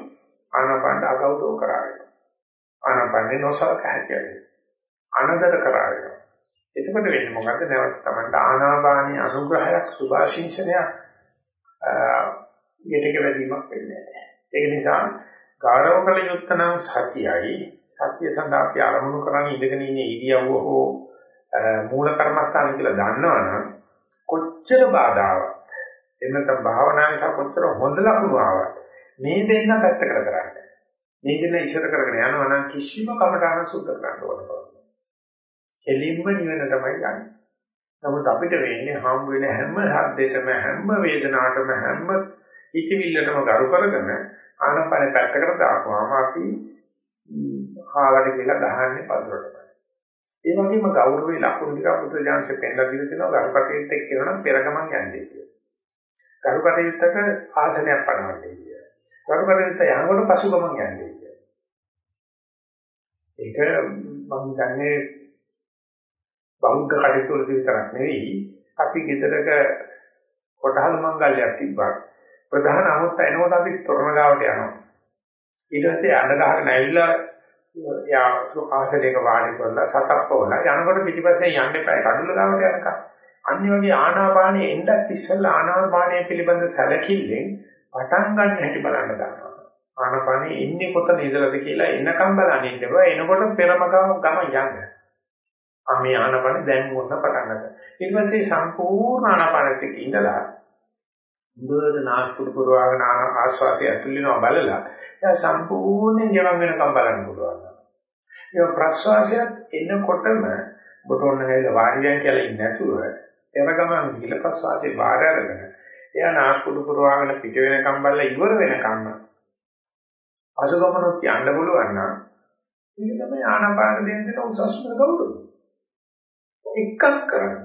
ආනපන්න අගෞරව කරාවේ. ආනපන්නේ නොසලක හැකියි. අනදර කරාවේ. එතකොට වෙන්නේ මොකද්ද? නැවත තමයි ආනාපානී අනුග්‍රහයක් සුභාශිංසනයක් ඊටක වැඩිමක් වෙන්නේ නැහැ. ඒක නිසා ගෞරව කළ යුත්තනම් සතියයි සත්‍ය සඳහා අපි ආරමුණු කරන් ඉඳගෙන ඉන්නේ ඉරියව්ව හෝ මූල කර්මස්ථාන කියලා දන්නවනම් කොච්චර බාධාවක් එන්නත භාවනාවේ කොච්චර හොඳ ලකුණු ආවත් මේ දෙන්න පැත්තකට කරන්නේ. මේ දෙන්න ඉස්සර කරගෙන යනවා නම් කිසිම කමටහන සුද්ධ කරන්න ඕනේ. කෙලින්ම නිවන තමයි යන්නේ. නමුත් අපිට වෙන්නේ හම් වෙන හැම හද්දෙටම හැම වේදනාවටම හැම ඉතිවිල්ලටම ගරු කරගෙන ආනපන පැත්තකට දාපුවාම අපි කාලට කියලා ගහන්නේ පදුරට. ඒ වගේම ගෞරවයේ ලකුණු ටික පුත්‍ර ජාන්සේ පෙන්නලා දීලා තියෙනවා ගරුකටේත් එක්ක කියනවා නම් පෙරගමන් යන්නේ කියලා. කරුකටයුත්තක ආසනයක් පනවන්නේ කියලා. කරුකටයුත්ත යනකොට පසුගමන් යන්නේ කියලා. ඒක මම දන්නේ බෞද්ධ කටයුතු වල විතරක් නෙවෙයි අපි ගෙදරක කොටහල් මංගල්‍යයක් තිබ්බා. ප්‍රධාන අමුත්ත එනකොට අපි තොරණ ගාවට යනවා. ඊට පස්සේ අඬ ගහගෙන ඇවිල්ලා යා ආසනයක වාඩි කරලා සතප්පවලා යනකොට පිටිපස්සේ යන්න එපා කඩුල ගාවට යනකම්. අනිත් වගේ ආනාපානයේ එන්නත් ඉස්සෙල්ලා ආනාපානය පිළිබඳ සැලකිල්ලෙන් පටන් ගන්න හැටි බලන්න ගන්නවා. ආනාපානයේ ඉන්නේ කොතන ඉඳලාද කියලා එනකම් බලන්න ඉන්නවා. එනකොට පෙරමගම ගම යන්න. අම්මේ ආනපන දැන් මොන පටන් ගත්තා. ඊට පස්සේ සම්පූර්ණ ආනපනෙත් එක්ක ඉඳලා බුදුරද නාස්පුඩු පුරවාගෙන ආස්වාසිය ඇතුළේනවා බලලා එයා සම්පූර්ණයෙන් ගෙවන් වෙනකම් බලන්න පුළුවන්. ඒ ප්‍රස්වාසයත් එනකොටම බොටොන්න හැල වාඩියන් කියලා ඉන්නේ නැතුව එරගමන් ගිල ප්‍රස්වාසයේ බාර අරගෙන එයා නාස්පුඩු පුරවාගෙන පිට වෙනකම් බලලා ඉවර වෙනකම් අසුගමනොත් යන්න පුළුවන් නම් ඒක තමයි ආනාපාන දෙන්න දෙන උසස්ම ගෞරවය. එකක් කරන්න.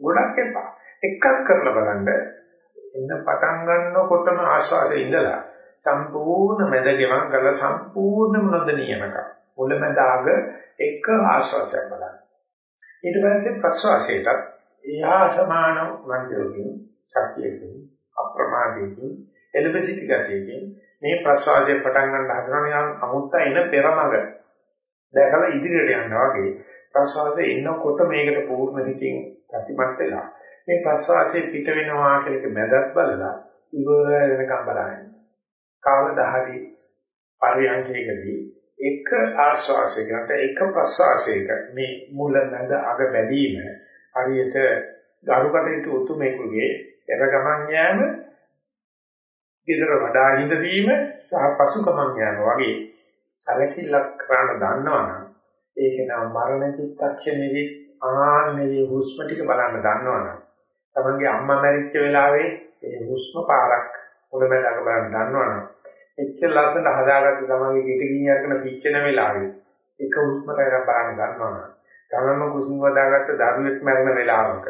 ගොඩක් එපා. එකක් කරලා බලන්න එන්න පටන් ගන්නකොටම ආශ්වාසයේ ඉඳලා සම්පූර්ණ මැද ගෙවන් කරලා සම්පූර්ණ මොනදනියනක මුලමදාග එක ආශ්වාසයක් බලන්න. ඊට පස්සේ ප්‍රශ්වාසයටත් එහා සමාන වන්දියකින් ශක්තියකින් අප්‍රමාදයෙන් එලෙබසිටි ගතියකින් මේ ප්‍රශ්වාසය පටන් ගන්න හදනවා නිකන් අමුත්ත එන පෙරමග දැකලා ඉදිරියට යනවා වගේ ප්‍රශ්වාසය එනකොට මේකට පූර්ණ හිතින් ප්‍රතිමත් වෙලා මේ ප්‍රශ්වාසයේ පිට වෙනවා කියන එක මැදත් බලලා ඉවර වෙනකම් බලන්න. කවදාහරි පරියන්කේකදී එක ආශ්වාසයකට එක ප්‍රශ්වාසයක මේ මුල මැද අග බැදීම හරියට ගරුකටයුතු උතුමෙකුගේ එර ගමන් යෑම ඊතර වඩා හිඳවීම සහ පසු ගමන් යෑම වගේ සැලකිල්ලක් කරන්න දන්නවනම් ඒක නම් මරණ චිත්තක්ෂණයේදී ආන්නේ හුස්ම ටික බලන්න දන්නවනම් තමන්ගේ අම්මා මැරිච්ච වෙලාවේ ඒ හුස්ම පාරක් මුලමඳාක බලන්න දන්නවනම් එච්චර ලස්සනට හදාගත්ත තමන්ගේ පිට ගිනි අරගෙන පිච්චෙන වෙලාවේ එක හුස්මකට බලන්න ගන්නවනම් තමන්ම කුසින් වදාගත්ත දරුවෙක් මැරෙන වෙලාවක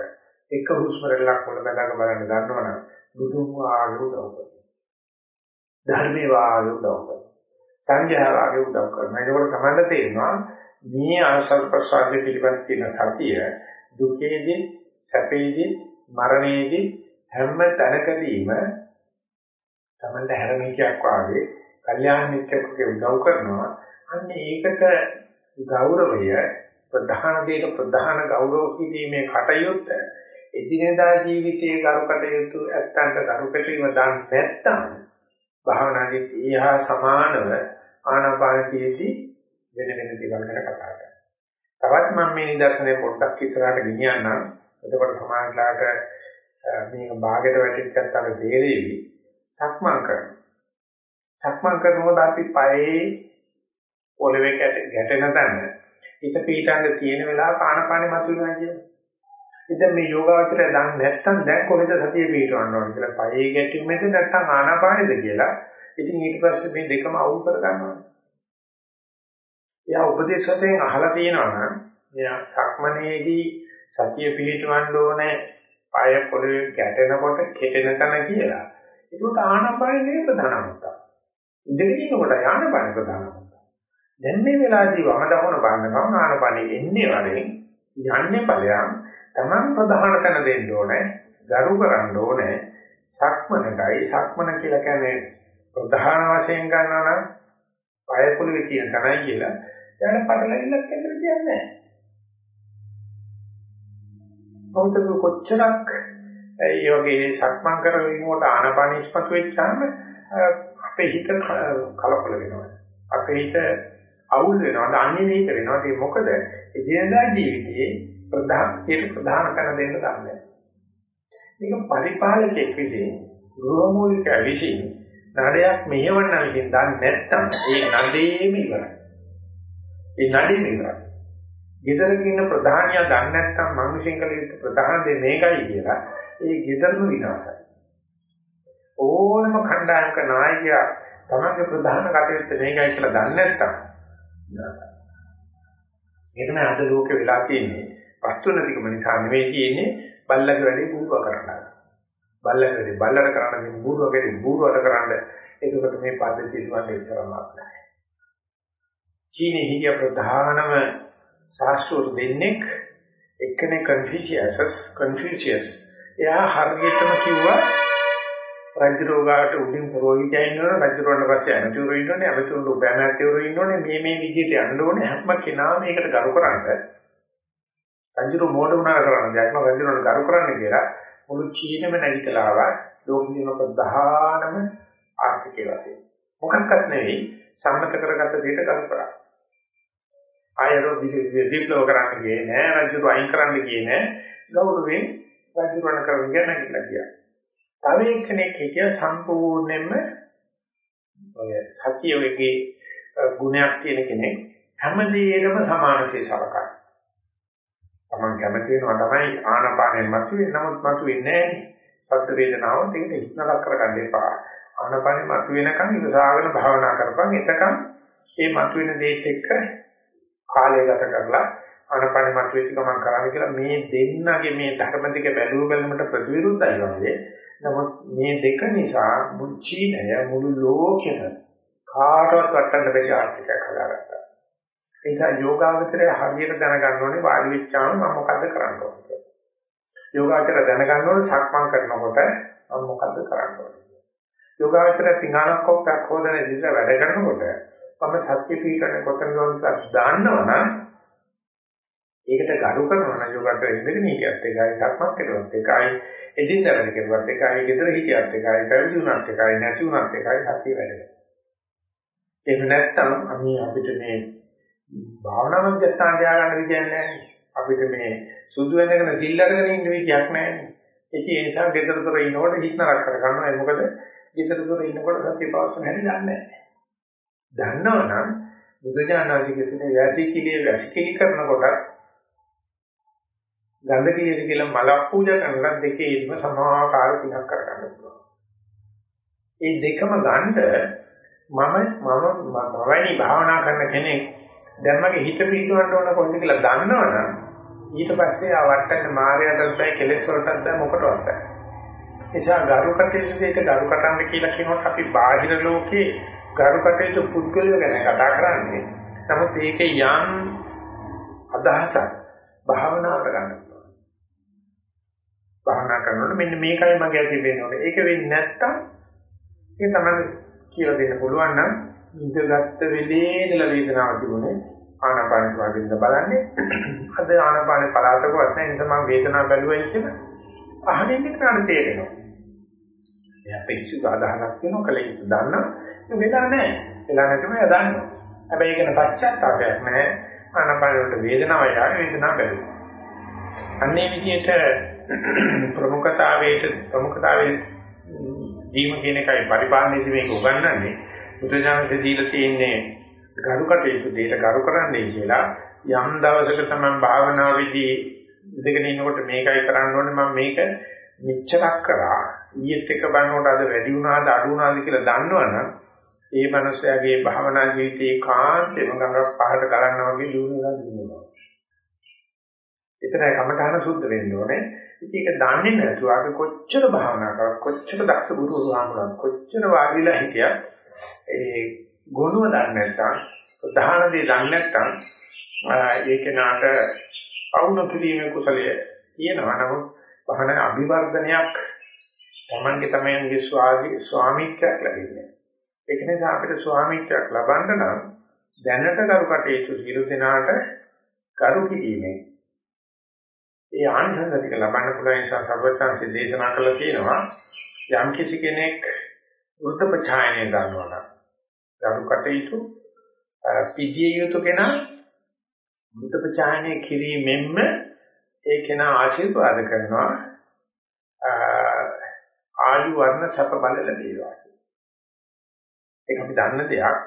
එක හුස්ම රැල්ලක් මුලමඳාක බලන්න ගන්නවනම් බුදුන් වාගේ උදව් කරනවා. ධර්මේ වාගේ උදව් කරනවා. සංඝයා වාගේ උදව් කරනවා. ඒකවල තමයි තේරෙනවා මේ ආශල් ප්‍රසාරයේ පිළිබඳ තියෙන සතිය දුකේදී සැපේදී මරණයේදී හැම තැනකදීම තමන්ට හැරමිකයක් වාගේ කල්යාණ මිත්‍රකගේ උදව් කරනවා. අන්න ඒකට ගෞරවය ප්‍රධාන දෙයක ප්‍රධාන ගෞරව කිරීමේ කටයුත්ත එදිනෙදා ජීවිතයේ කරුකටයුතු ඇත්තන්ට කරුකටීම දාන්න නැත්තම් භාවනාදී ඊහා සමානව ආනාපානතියේදී වෙන වෙන දේවල් ගැන කතා කරනවා. තවත් මම මේ නිදර්ශනය පොඩ්ඩක් ඉස්සරහට ගෙනියන්නම්. එතකොට සමාජලාට මේක භාගයට වැටිච්චත් අර තේරෙවි සක්මන් කරනවා. සක්මන් කරනකොට අපි පයේ පොළවේ ගැටෙන තැන හිත පීඩන්න තියෙන වෙලාව පානපානේ මතුවෙනවා කියන්නේ. ඉතින් මේ යෝගාවචරය දන්නේ නැත්නම් දැන් කොහෙද සතිය පිටවන්න ඕන කියලා පයේ ගැටීමේද නැත්නම් ආනාපානේද කියලා. ඉතින් ඊට පස්සේ මේ දෙකම අවුල් කර ගන්නවා. එයා උපදේශ වශයෙන් අහලා තියෙනවා නම් එයා සක්මනේදී සතිය පිහිටවන්න ඕනේ පය පොළවේ ගැටෙනකොට කෙටෙන තැන කියලා. ඒකට ආනපාන නේ ප්‍රධානමත. ඉඳගෙන ඉන්නකොට ආනපාන ප්‍රධානමත. දැන් මේ වෙලාවේදී වම දකුණ බලන ගමන් ආනපානෙ එන්නේ වලින් යන්නේ ඵලයන් Taman ප්‍රධාන තැන දෙන්න ඕනේ, ගරු කරන්න ඕනේ. සක්මනටයි සක්මන කියලා කියන්නේ ප්‍රධාන වශයෙන් ගන්නවා නම් පය පොළවේ තියෙන තැනයි කියලා. යාට පටලැවිල්ලක් එන්න දෙයක් නැහැ. මොකද කොච්චරක් ඒ වගේ සක්මන් කරගෙනකොට ආනපාන ඉස්පත් වෙච්චාම අපේ හිත කලකොල වෙනවා. අපේ හිත අවුල් වෙනවා. අන්නේ මේක වෙනවා. ඒක මොකද එදිනදා ජීවිතයේ ප්‍රධාන ඒක ප්‍රධාන කරන දෙන්න ගන්න. මේක පරිපාලකෙක් විසින් ගෘහමූලික විසින් නඩයක් මෙහෙවන්න විසින් දන්නේ නැත්නම් ඒ නඩේම ඉවරයි. ඒ නඩේම ඉවරයි. ගෙදරක ඉන්න ප්‍රධානියා දන්නේ නැත්නම් මිනිසෙන් කළ යුතු ප්‍රධාන දේ මේකයි කියලා ඒ ගෙදරම විනාශයි. ඕනම කණ්ඩායමක නායකයා තමගේ ප්‍රධාන කටයුත්ත මේකයි කියලා දන්නේ නැත්නම් විනාශයි. ඒක නෑ අද ලෝකේ වෙලා තියෙන්නේ වස්තු නැතිකම නිසා නෙවෙයි තියෙන්නේ බල්ලගේ වැඩේ බූරුව කරන්න. බල්ලගේ වැඩේ බල්ලට කරන්න බූරුව වැඩේ බූරුවට කරන්න. ඒකකට මේ පද්ධතිය වලට ඉතරමක් නැහැ. චීනයේ හිටිය ප්‍රධානම ශාස්ත්‍රවල දෙන්නෙක් එක්කෙනෙක් කන්ෆියසියස් කන්ෆියසියස් එයා හරියටම කිව්වා රජුරෝගාට උඩින් පුරෝහිතය ඉන්නවනේ රජුරවන්න පස්සේ අමතුරු ඉන්නෝනේ අමතුරු බෑමැතිවරු ඉන්නෝනේ මේ මේ විදිහට යන්න ඕනේ. හැම කෙනාම මේකට ගරු කරන්නේ. රජුරු මෝඩ වුණා කරන්නේ? දැක්ම රජුරවන්න ගරු කරන්නේ කියලා මුළු චීනෙම නැගිටලාවා ලෝකෙම ප්‍රධානම ආර්ථික වශයෙන්. මොකක්වත් නෙවෙයි සම්මත කරගත්ත දෙයට ගරු කරා. ආයරෝ විප්ලව කරන්න ගියේ නෑ රජු අයින් කරන්න ගියේ නෑ. ගෞරවයෙන් රජු රණ කරගෙන යන කියලා කියනවා. තව එක්කෙනෙක් හිටිය සම්පූර්ණයෙන්ම ඔය සතියේගේ ගුණයක් තියෙන කෙනෙක් හැමදේටම සමානසේ සලකනවා. Taman කැමති වෙනවා තමයි ආනාපානෙන් මතුවේ නමුත් මතුවෙන්නේ නැහැ. සත්‍ය වේදනාව දෙකට ඉස්නලක් කරගන්න එපා. ආනාපානෙ මතුවෙනකන් ඉවසාගෙන භාවනා කරපන්. එතකන් මේ මතුවෙන දේත් එක්ක කාලය ගත කරලා ආනාපානෙ මතුවෙච්ච ගමන් කරන්න කියලා මේ දෙන්නගේ මේ ධර්ම දෙක බැලුව බැලමට ප්‍රතිවිරුද්ධයි වගේ. නමුත් මේ දෙක නිසා මුළු චීනය මුළු ලෝකෙම කාටවත් වටන්න බැරි ආර්ථිකයක් හදාගත්තා. ඒ නිසා යෝගාවචරය හරියට දැනගන්න ඕනේ වාඩි වෙච්චාම මම මොකද්ද කරන්න ඕනේ කියලා. යෝගාවචරය දැනගන්න ඕනේ සක්මන් කරනකොට මම මොකද්ද කරන්න ඕනේ. යෝගාවචරය පිඟානක් කොක්කක් හොදන ඉඳලා වැඩ කරනකොට මම සත්‍ය පීඨන කොතනද කියලා දන්නවනම් ඒකට ගරු කරනවා නම් යෝගාවචරය ඉඳගෙන හිටියත් එකයි සක්මන් කරුවත් එකයි එදින්දා වැඩ කරුවත් එකයි ගෙදර හිටියත් එකයි පැවිදි වුණත් එකයි නැති වුණත් එකයි සත්‍ය වැඩ කරනවා. එහෙම නැත්නම් අපි අපිට මේ භාවනා මධ්‍යස්ථාන තියාගන්න විදියක් නැහැ. අපිට මේ සුදු වෙනකන සිල් අරගෙන ඉන්න විදියක් නැහැ. ඒ නිසා ගෙදරතොර ඉන්නකොට හිත නරක කරගන්නවා. ඒ මොකද ගෙදරතොර ඉන්නකොට සත්‍ය පවස්සන හැටි දන්නේ නැහැ. දන්නවනම් බුදුජානනාතිකේ වැසිකිලිය වැසිකිලි කරනකොට ගන්ධ කිලිය කියලා මල පූජා කරනකොට දෙකේ ඉස්ම සමාකාර පිනක් කරගන්න පුළුවන්. මේ දෙකම ගන්න මම මම මවැනි භාවනා කරන කෙනෙක් දැන් මගේ හිත පිළිගන්න ඕන කොහොමද කියලා දන්නවනම් ඊට පස්සේ ආ වටන්න මායයටත් බෑ කෙලෙස් වලටත් බෑ මොකටවත් බෑ. එසා ගරු කටයුතු දෙක ගරු කටන්න කියලා කියනකොට අපි බාහිර ලෝකේ ගරු කටයුතු පුද්ගලයෝ ගැන කතා කරන්නේ. නමුත් ඒකේ යම් අදහසක් භාවනාවට ගන්න පුළුවන්. භාවනා කරනකොට මෙන්න මේකයි මගේ ඇති වෙන්නේ. ඒක වෙන්නේ නැත්තම් ඒ තමයි කියලා දෙන්න පුළුවන් නම් ඉඳගත්ත වෙලේ ඉඳලා වේදනාව තිබුණේ ආනාපාන වදින්න බලන්නේ. අද ආනාපාන පලාතකවත් නැහැ. නිසා මම වේදනාව බැලුවයි කියලා අහන්නේ කරන්න තේරෙනවා. එයා පිස්සු ආදාහනක් වෙනවා කලින් දන්න ඒක වෙලා නැහැ. වෙලා නැතිව එයා දන්නවා. හැබැයි ඒකන පශ්චාත්තාපයක් නැහැ. ආනාපාන වලට වේදනාව යා වේදනාව බැලුවා. අන්නේ විදිහට ප්‍රමුඛතාවයේ ප්‍රමුඛතාවයේ දීම කියන එකයි පරිපාලනයේදී මේක උගන්වන්නේ. බුදුජානකසේ දීලා තියෙන්නේ ගරු කටයුතු දෙයට ගරු කරන්නයි කියලා. යම් දවසක තමයි භාවනාවේදී ඉඳගෙන ඉන්නකොට මේකයි කරන්න ඕනේ මම මේක මෙච්චරක් කරා. ඊයේත් එක බලනකොට අද වැඩි වුණාද අඩු වුණාද කියලා දන්නවනම් ඒ මනුස්සයාගේ භාවනා ජීවිතේ කාන්තේම ගඟක් පහට ගලනවා වගේ දිනුනවා දිනුනවා. එතරම් කමඨාන සුද්ධ වෙන්න ඕනේ. ඉතින් ඒක දන්නේ නැතුව අපි කොච්චර භාවනා කරා කොච්චර දක්ෂ ගුරුවරු හාමුදුරුවෝ කොච්චර වාඩිලා හිටියත් ඒ ගුණව දන්නේ නැත්නම් ප්‍රධාන දේ දන්නේ නැත්නම් ඒක නාට පවුන කිරීමේ කුසලය තියෙනවා නමුත් පහන අභිවර්ධනයක් Tamange තමයිගේ ස්වාමි ස්වාමිත්වයක් ලැබෙන්නේ. ඒක නිසා අපිට ස්වාමිත්වයක් ලබන්න නම් දැනට කරු කටයුතු සියලු දෙනාට කරු කිරීමේ ඒ ආනිසංස ටික ලබන්න පුළුවන් නිසා සර්වඥාන්සේ දේශනා කළා තියෙනවා යම් කිසි කෙනෙක් වෘතපචායනය ගන්නවා නම් ගරු කටයුතු පිළිය යුතු කෙනා වෘතපචායනය කිරීමෙන්ම ඒ කෙනා ආශිර්වාද කරනවා. ආයු වර්ණ සැප බල ලැබේවා. ඒක අපි දන්න දෙයක්.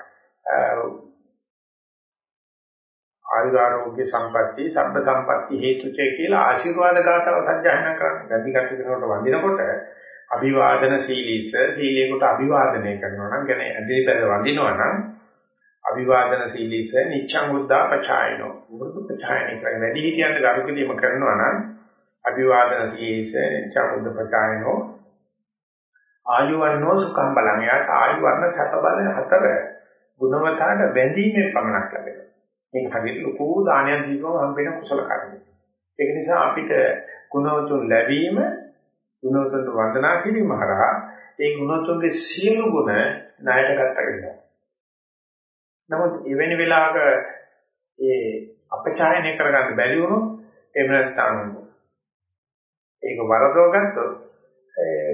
ආයුරෝග්‍ය සම්පatti සබ්බ සම්පatti හේතුචේ කියලා ආශිර්වාද ගාතාව සජ්ජායනා කරන ගන්දි කට්ටිය කරනකොට වඳිනකොට අභිවාදන සීලීස සීලේකට අභිවාදනය කරනවා නම් කියන්නේ ඇදහිපැද වඳිනවා නම් අභිවාදන සීලීස නිච්ඡං බුද්ධා පචායනෝ. බුදු පචායනයි කියන්නේ වැඩි හිටියන්ට ගරු කිරීම කරනවා නම් අභිවාදන සීලීස නිච්ඡං බුද්ධ පචායනෝ. ආයුවන්නෝ සුඛම් බලං. යාට ආයු වර්ණ සැප බල හතර ගුණවතාට බැඳීමේ පමණක් ලැබෙනවා. මේක හරියට ලොකු දානයක් දීපුවම හම්බෙන කුසල කර්මයක් ඒක නිසා අපිට ගුණවතුන් ලැබීම ගුණවතුන්ට වන්දනා කිරීම හරහා ඒ ගුණවතුන්ගේ සියලු ගුණ ණයට ගන්න වෙනවා. නමුත් එවැනි වෙලාවක ඒ අපචායනය කරගන්න බැරි වුණොත් එහෙම නැත්නම් ඒක වරදව ගත්තොත්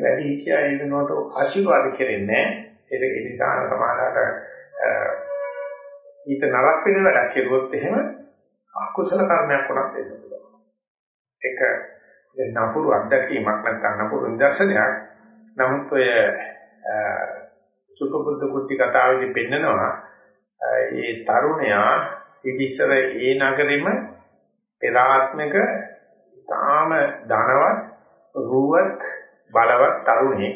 වැඩි හිතියා ඒ වෙනුවට ආශිර්වාද කෙරෙන්නේ නැහැ. ඒක ඒ නිසා සමාජයට ඊට නරක වෙන වැඩක් කෙරුවොත් එහෙම අකුසල කර්මයක් වුණත් වෙන්න පුළුවන්. ඒක නපුරු අත්දැකීමක් නැත්නම් නපුරු නිදර්ශනයක්. නමුත් ඔය සුඛබුද්ධ කුටි කතාවේදී පෙන්නනවා ඒ තරුණයා ඉතිසර ඒ නගරෙම පෙරාත්මක තාම ධනවත් රුවත් බලවත් තරුණේ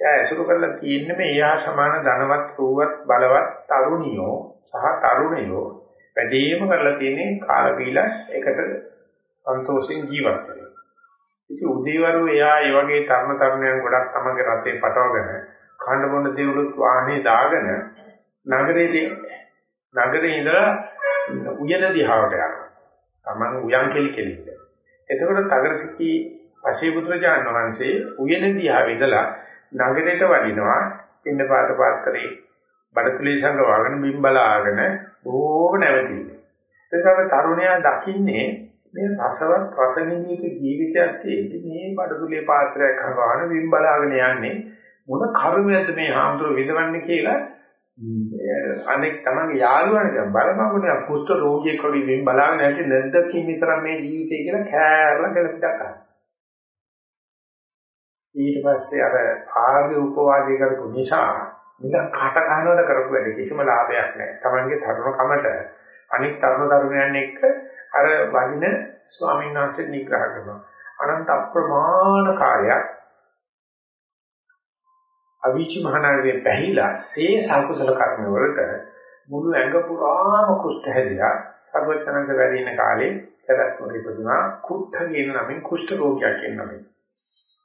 එයා ඇසුරු කරලා තියෙන්නේ මේ එයා සමාන ධනවත් රුවත් බලවත් තරුණියෝ සහ තරුණියෝ වැඩිම කරලා තියෙන්නේ කාල බීලා එකට සන්තෝෂෙන් ජීවත් වෙනවා. ඉතින් උදේවරු එයා ඒ වගේ තරුණ තරුණයන් ගොඩක් තමගේ රටේ පටවගෙන කන්න බොන්න දේවලුත් වාහනේ දාගෙන නගරේදී නගරේ ඉඳලා උයන දිහාවට යනවා. Taman උයන් කෙලි කෙලිද. එතකොට තගරසිකි පශේපුත්‍රජාන වහන්සේ උයන දිහාව ඉඳලා නගරයට වඩිනවා. ඉන්න පාට පාත් කරේ බඩතුලේ සංගවාගෙන බිම් බලාගෙන බොහෝම නැවතියි. ඒකම තරුණයා දකින්නේ මේ රසවත් රසනිමික ජීවිතයක් තියෙද්දි මේ බඩතුලේ පාත්‍රයක් හංගවන බිම් බලාගෙන යන්නේ මොන කර්මයක්ද මේ හාමුදුරුවෝ විඳවන්නේ කියලා අනෙක් තමන්ගේ යාළුවානේ දැන් බලපංගුනේ කුෂ්ඨ රෝගියෙක් වගේ වෙන් බලාගෙන නැති නැද්දකින් විතර මේ ජීවිතය කියලා කෑරලා කියලා ගන්නවා. ඊට පස්සේ අර ආර්ය උපවාදී කරපු නිසා නිකන් කට කනවල කරපු වැඩ කිසිම ලාභයක් නැහැ. තමන්ගේ තරුණ කමට අනික් තරුණ තරුණයන් එක්ක අර වහින ස්වාමීන් වහන්සේ නිග්‍රහ කරනවා. අනන්ත අප්‍රමාණ කාර්යයක් අවීචි මහනාගේ පැහිලා ශේෂ අකුසල කර්ම වලට මුළු ඇඟ පුරාම කුෂ්ඨ හැදියා සර්වඥාන්ත වැඩි ඉන කාලේ සරත්ම ඉපදුනා කුට්ඨ කියන නමින් කුෂ්ඨ රෝගයක් කියන නමින්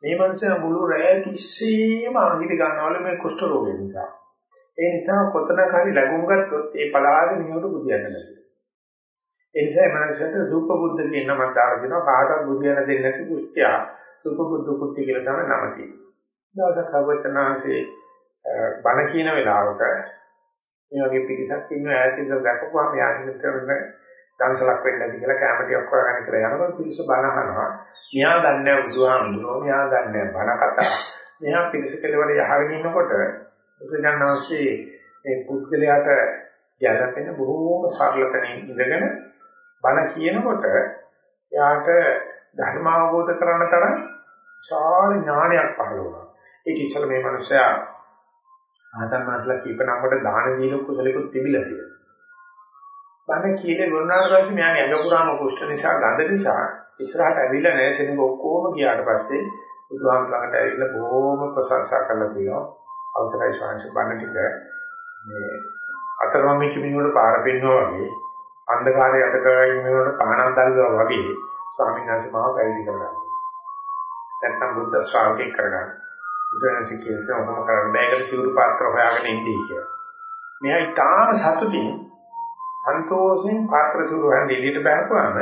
මේ මනුස්සයා මුළු රැය තිස්සේම අංගිට ගන්නවල මේ කුෂ්ඨ රෝගය නිසා. ඒ නිසා කොතනක හරි ලැබුම් ගත්තොත් ඒ පලාගෙන නියුට බුදියන්න නැති ඒ නිසා මේ මනුස්සයාට සූප බුද්ධ කියන නම දාලා දෙනවා. කාටවත් බුදියන්න දෙන්නේ නැති කුෂ්ඨයා සූප බුද්ධ කුට්ටි කියලා තමයි නම තියෙන්නේ. දවසක් අවචනාංශේ බණ කියන වෙලාවක මේ වගේ පිටිසක් ඉන්න ඈතින්ද දැකපුවාම යාකින් කරන දන්සලක් වෙන්න ඇති කියලා කැමටියක් හොයාගෙන කියලා යනකොට පිටිස බණ අහනවා. මෙයා දන්නේ බුදුහාමුදුරුවෝ මෙයා දන්නේ බණ කතා. මෙයා පිටිස කෙලවර යහගෙන ඉන්නකොට බුදුජානනාංශේ මේ පුද්ගලයාට යැදපෙන බොහෝම සරල තැනින් ඉඳගෙන බණ කියනකොට එයාට ධර්ම අවබෝධ කරගන්න තරම් විශාල ඥානයක් පහළ වුණා. ඒක ඉස්සර මේ මනුස්සයා ආතන් මාත්ලා කීප නම්කට දාන දීල කුසලෙකුත් තිබිලා තියෙනවා. බණ කීලේ වුණාට පස්සේ මෙයාගේ ඇඟ පුරාම කුෂ්ඨ නිසා ගඳ නිසා ඉස්සරහට ඇවිල්ලා නැහැ සෙනඟ ඔක්කොම ගියාට පස්සේ බුදුහාම ළඟට ඇවිල්ලා බොහොම ප්‍රශංසා කරලා තියෙනවා. අවසරයි ස්වාමීන් බණ ටික මේ අතරමං මිනිවල පාර පෙන්නවා වගේ අන්ධකාරය යට කරගෙන ඉන්නකොට පහනක් දැල්වා වගේ ස්වාමීන් වහන්සේ මාව පැවිදි කරගන්නවා. නැත්නම් බුද්ධ ශ්‍රාවකෙක් කරගන්න. බුදුරජාණන් කියන්නේ ඔහොම කරන්න බෑකට සිවුරු පාත්‍ර හොයාගෙන ඉන්නේ කියලා. මෙයා ඊටාම සතුටින් සන්තෝෂෙන් පාත්‍ර සිවුරු හොයන් එළියට බහපුවාම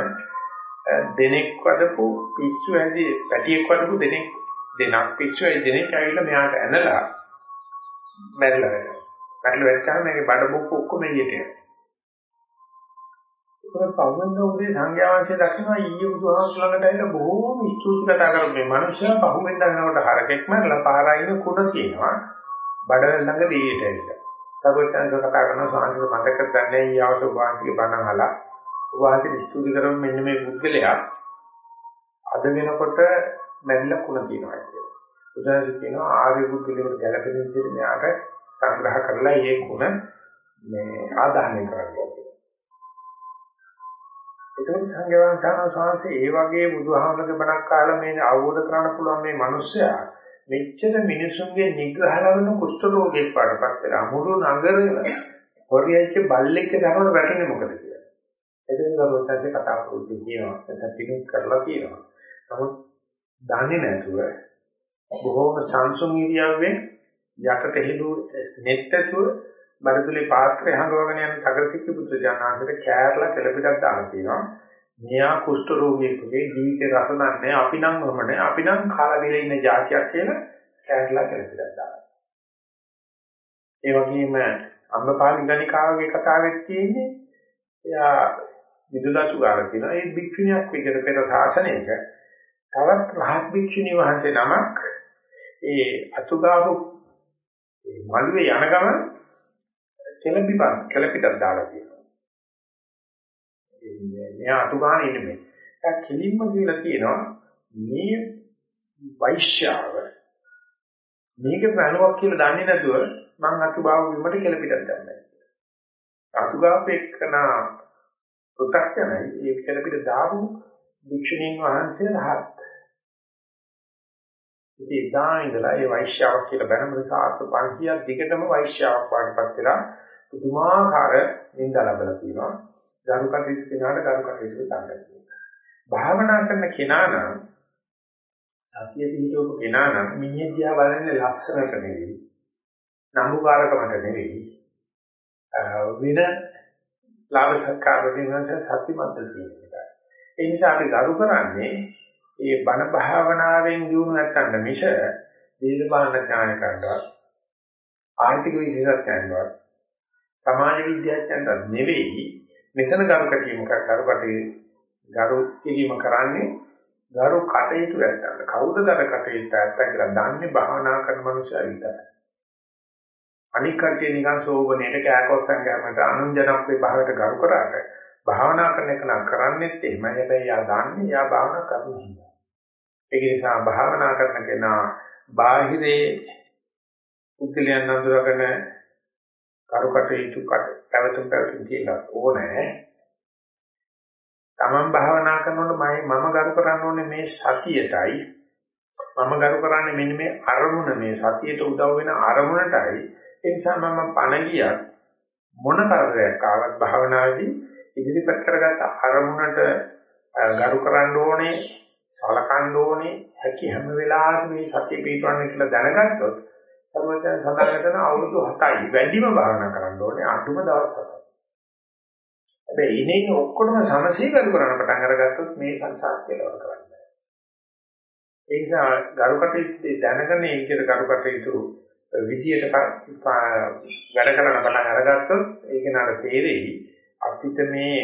දෙනෙක් වදපු පිස්සු ඇදි පැටියෙක් වදපු දෙනෙක් දෙනක් පිස්සු ඇදි දෙනෙක් ඇවිල්ලා මෙයාට ඇනලා මැරිලා වෙනවා. මැරිලා වෙච්චාම මේකේ බඩ බොක්ක ඔක්කොම එළියට යනවා. ඒක පවන්න උදේ සංඝයා වහන්සේ දකිනවා ඊයේ බුදුහාමුදුර ළඟට ඇවිල්ලා බොහෝම ස්තුති කතා කරපු මේ මිනිස්සයා පහුවෙන් දන්නකොට හරකෙක් මරලා පාරයින කුණ කියනවා බඩ ළඟ දෙයට ඇවිල්ලා. සර්වඥාන්ස කතා කරන සාංශක මතක ගන්න ඊ අවශ්‍ය වාසික බණ අහලා වාසික ස්තුති කරමු මෙන්න මේ පුද්ගලයා අද වෙනකොට මැරිලා කුණ කියනවා කියලා. උදාහරණ කියනවා ආර්ය පුද්ගලයාට ගැළපෙන විදිහට මෙයාට සංග්‍රහ කරලා ඒ කුණ මේ ආදාහනය කරගන්නවා. ඒකෙන් සංඝවංශාන ශාස්ත්‍රයේ ඒ වගේ බුදුහාමරගේ බණක් කාලා මේ අවබෝධ කරගන්න පුළුවන් මේ මිනිස්සයා මෙච්චර මිනිසුන්ගේ නිග්‍රහ ලබන කුෂ්ඨ රෝගයක් පාඩපත් වෙලා අමුරු නගරේ හොරියච්ච බල්ලෙක් ගන්නකොට වැටෙන්නේ මොකද කියලා. එතෙන් ගමන්සේ කතා කරුත් කියනවා සත්‍යිනුත් කරලා කියනවා. නමුත් දන්නේ නැතුව බොහෝම සංසුන් ඉරියව්වෙන් යකට හෙළු net ඇතුව බඩතුලේ පාත්‍රය හංගවගෙන යන තගරසිකි පුත්‍ර ජානහසට කෑරලා කෙලපිටක් දාලා තියෙනවා. මෙයා කුෂ්ඨ රෝගියෙකුගේ ජීවිතේ රස දන්නේ අපි නම් මොමනේ අපි නම් කාලා බිල ඉන්න જાතියක් කියලා කෑරලා කෙලපිටක් දාලා. ඒ වගේම අම්බපාලි ගණිකාවගේ කතාවෙත් තියෙන්නේ එයා විදුලතු ගාලා තියෙනවා. ඒ භික්ෂුණියක් විදිහට පෙර ශාසනයක තවත් රහත් භික්ෂුණී වහන්සේ නමක් ඒ අතුගාපු මළුවේ යන ගමන් කෙලපිපන් කෙලපිටක් දාලා තියෙනවා. මෙයා අතු ගන්න ඉන්නේ මේ. ඒක කෙලින්ම කියලා කියනවා මේ වෛශ්‍යාව මේක ප්‍රණවක් කියලා දන්නේ නැතුව මං අතුභාව වීමට කෙලපිටක් ගන්නවා. අතුගාපෙකන පු탁ජනයි ඒ කෙලපිට දාපු වික්ෂණීන් වහන්සේ රහත්. ඉතින් එදා ඉඳලා ඒ වෛශ්‍යාවක් කියලා බැලම සාර්ථ 500ක් දිගටම වෛශ්‍යාවක් වඩපත් වෙලා පුදුමාකාර නින්ද ලැබලා තියෙනවා. ගරු කටයුතු කෙනාට ගරු කටයුතු ගන්නවා. භාවනා කරන කෙනා නම් සතිය පිටවපු කෙනා නම් මිනිහ දිහා බලන්නේ ලස්සනට නෙවෙයි. නම්බුකාරකමට නෙවෙයි. වෙන ලාභ සත්කාර වලින් සත්‍යමත් තියෙන එක. ඒ නිසා අපි ගරු කරන්නේ ඒ බණ භාවනාවෙන් දිනු නැත්තඳ මිස දේශපාලන ඥාන කරනවා ආර්ථික විද්‍යාඥයන්වත් සමාජ විද්‍යාඥයන්ට නෙවෙයි. මෙතන ගරු කටීම කරුකටේ ගරු කිරීම කරන්නේ ගරු කටයුතු නැත්තඳ කවුද ගරු කටයුතු නැත්තඳ කියලා දන්නේ භාවනා කරන මනුස්සයා විතරයි. අනික් කට්ටිය නිකන් සෝබනේට කෑකොස්සන් ගෑමට අනුන්ජනක්වේ භාවයට ගරු කරාට භාවනා කරන එක නම් කරන්නේත් එහෙමයි. හැබැයි යා දන්නේ යා භාවනා කරන්නේ ඒක නිසා භාවනා කරන කෙනා බාහිරේ උත්ලයන් අඳුරගෙන කරුකටයුතු කට පැවතුම් පැවතුම් කියලා ඕනේ. තමන් භාවනා කරනකොට මම මම කරු කරන්න ඕනේ මේ සතියටයි. මම කරු කරන්නේ මෙන්න මේ අරමුණ මේ සතියට උදව් වෙන අරමුණටයි. ඒ නිසා මම පණ ගියත් මොන කරදරයක් ආවත් භාවනාවේදී ඉදිරිපත් කරගත්ත අරමුණට ගරු කරන්න ඕනේ සලකන්න ඕනේ හැකි හැම වෙලාවෙම මේ සතිය පිටවන්න කියලා දැනගත්තොත් සර්වඥයන් සඳහන් කරන අවුරුදු 7යි වැඩිම භාවනා කරන්න ඕනේ අඩුම දවස් 7යි. හැබැයි ඉන්නේ ඔක්කොම සමසීකරණ කරන්න පටන් අරගත්තොත් මේ සංසාර කෙලවර කරන්න. ඒ නිසා ගරුකටයුතු දැනගෙන ඒකේ ගරුකටයුතු විදියට වැඩ කරන පටන් අරගත්තොත් ඒක නර තේරෙයි අපිට මේ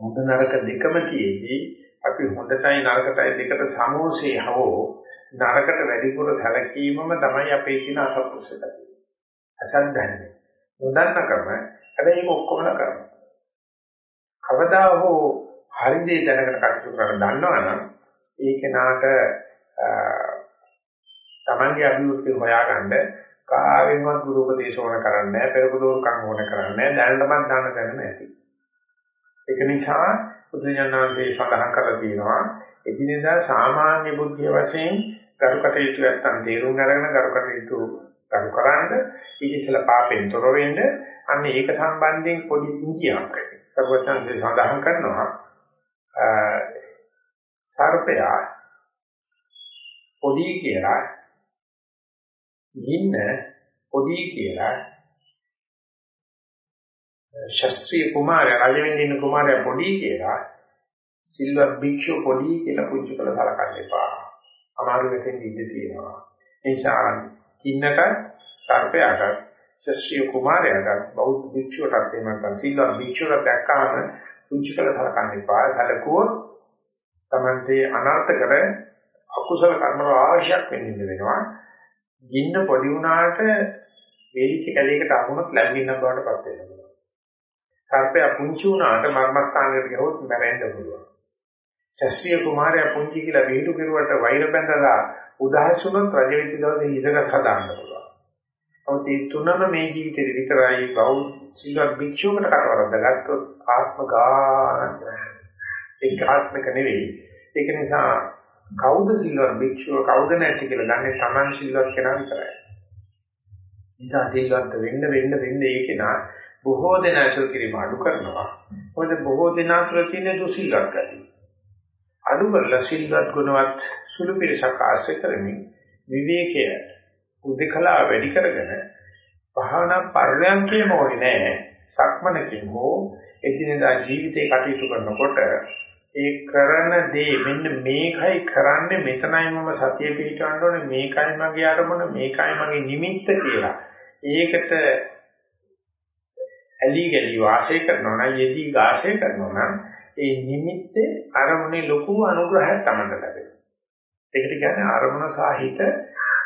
හොඳ නරක දෙකම තියේදී අපි හොඳටයි නරකටයි දෙකට සමෝසේ හවෝ නරකට වැඩිපුර සැලකීමම තමයි අපේ තියෙන අසත්පුරුෂකතිය. අසන්දන්නේ. නොදන්නකම හැබැයි ඒක ඔක්කොම කරනවා. කවදා හෝ හරි දේ දැනකට කටයුතු කරන්න දන්නවනම් ඒ කෙනාට තමන්ගේ අභිවෘද්ධිය හොයාගන්න කාගෙන්වත් ගුරු උපදේශ ඕන කරන්නේ නැහැ පෙරපුදෝරුකම් ඕන කරන්නේ නැහැ දැනටමත් දාන දැන නැති. ඒක නිසා බුදුජානනාංශයේ සඳහන් කරලා තියෙනවා එදිනෙදා සාමාන්‍ය බුද්ධිය වශයෙන් කරුකටයුතු නැත්තම් තේරුම් අරගෙන කරුකටයුතු කරු කරන්න ඉතිසල පාපෙන් තොර වෙන්න අන්න ඒක සම්බන්ධයෙන් පොඩි ඉංගියක් සර්වඥාන්සේ සඳහන් කරනවා සර්පයා පොඩි කියලා ගින්න පොඩි කියලා ශාස්ත්‍රීය කුමාරයා රජවෙන්න ඉන්න කුමාරයා පොඩි කියලා සිල්වර් භික්ෂු පොඩි කියලා පුංචි කළ සලකන්න එපා. අමාරු වෙතෙන් ඉඳී තියෙනවා. ඒ නිසා කින්නක සර්පයාට ශාස්ත්‍රීය කුමාරයාට බෞද්ධ භික්ෂුවටත් එහෙම නැත්නම් සිල්වර් භික්ෂුවට දැක්කාම පුංචි කළ සලකන්න එපා. සැලකුවොත් Tamante අනර්ථ කර අකුසල කර්ම අවශ්‍යයක් වෙන්න වෙනවා. ගින්න පොඩි වුණාට වේලිච්ච කැලයකට අහුනොත් ලැබෙන්න බවට පත් වෙනවා. සර්පය පුංචි වුණාට මර්මස්ථානයට ගියොත් මැරෙන්න පුළුවන්. ශස්ත්‍රීය කුමාරයා පුංචි කියලා විහිළු කෙරුවට වෛර බැඳලා උදාහස් වුණොත් රජ වෙච්ච දවසේ හිසකස් හදාන්න පුළුවන්. නමුත් මේ තුනම මේ ජීවිතේ විතරයි බෞද්ධ සීලවත් භික්ෂුවකට කටවරද්ද ගත්තොත් ආත්ම ගාන ඒක ආත්මක නෙවෙයි. ඒක නිසා කවුද සිල්වත් භික්ෂුව කවුද නැති කියලා දන්නේ Taman සිල්වත් කෙනා විතරයි. නිසා සිල්වත් වෙන්න වෙන්න වෙන්න ඒක නා බොහෝ දෙනා අසුර කිරීම අඩු කරනවා. මොකද බොහෝ දෙනා තුළ තියෙන දුසිල්වත් ගතිය. අඩු කරලා සිල්වත් ගුණවත් සුළු පිරිසක් ආශ්‍රය කරමින් විවේකය උදකලා වැඩි කරගෙන භාවනා පරිණාමකේම ඕනේ නෑ. සක්මනකින් හෝ එදිනෙදා ජීවිතේ කටයුතු කරනකොට ඒ කරන දේ මෙන්න මේකයි කරන්නේ මෙතනයි මම සතිය පිටවන්න ඕනේ මේකයි මගේ අරමුණ මේකයි මගේ නිමිත්ත කියලා. ඒකට ඇලි ගලි වාසය කරනවා නම් යෙදී වාසය කරනවා නම් ඒ නිමිත්තේ අරමුණේ ලොකු අනුග්‍රහයක් තමයි ලැබෙන්නේ. ඒකට කියන්නේ අරමුණ සාහිත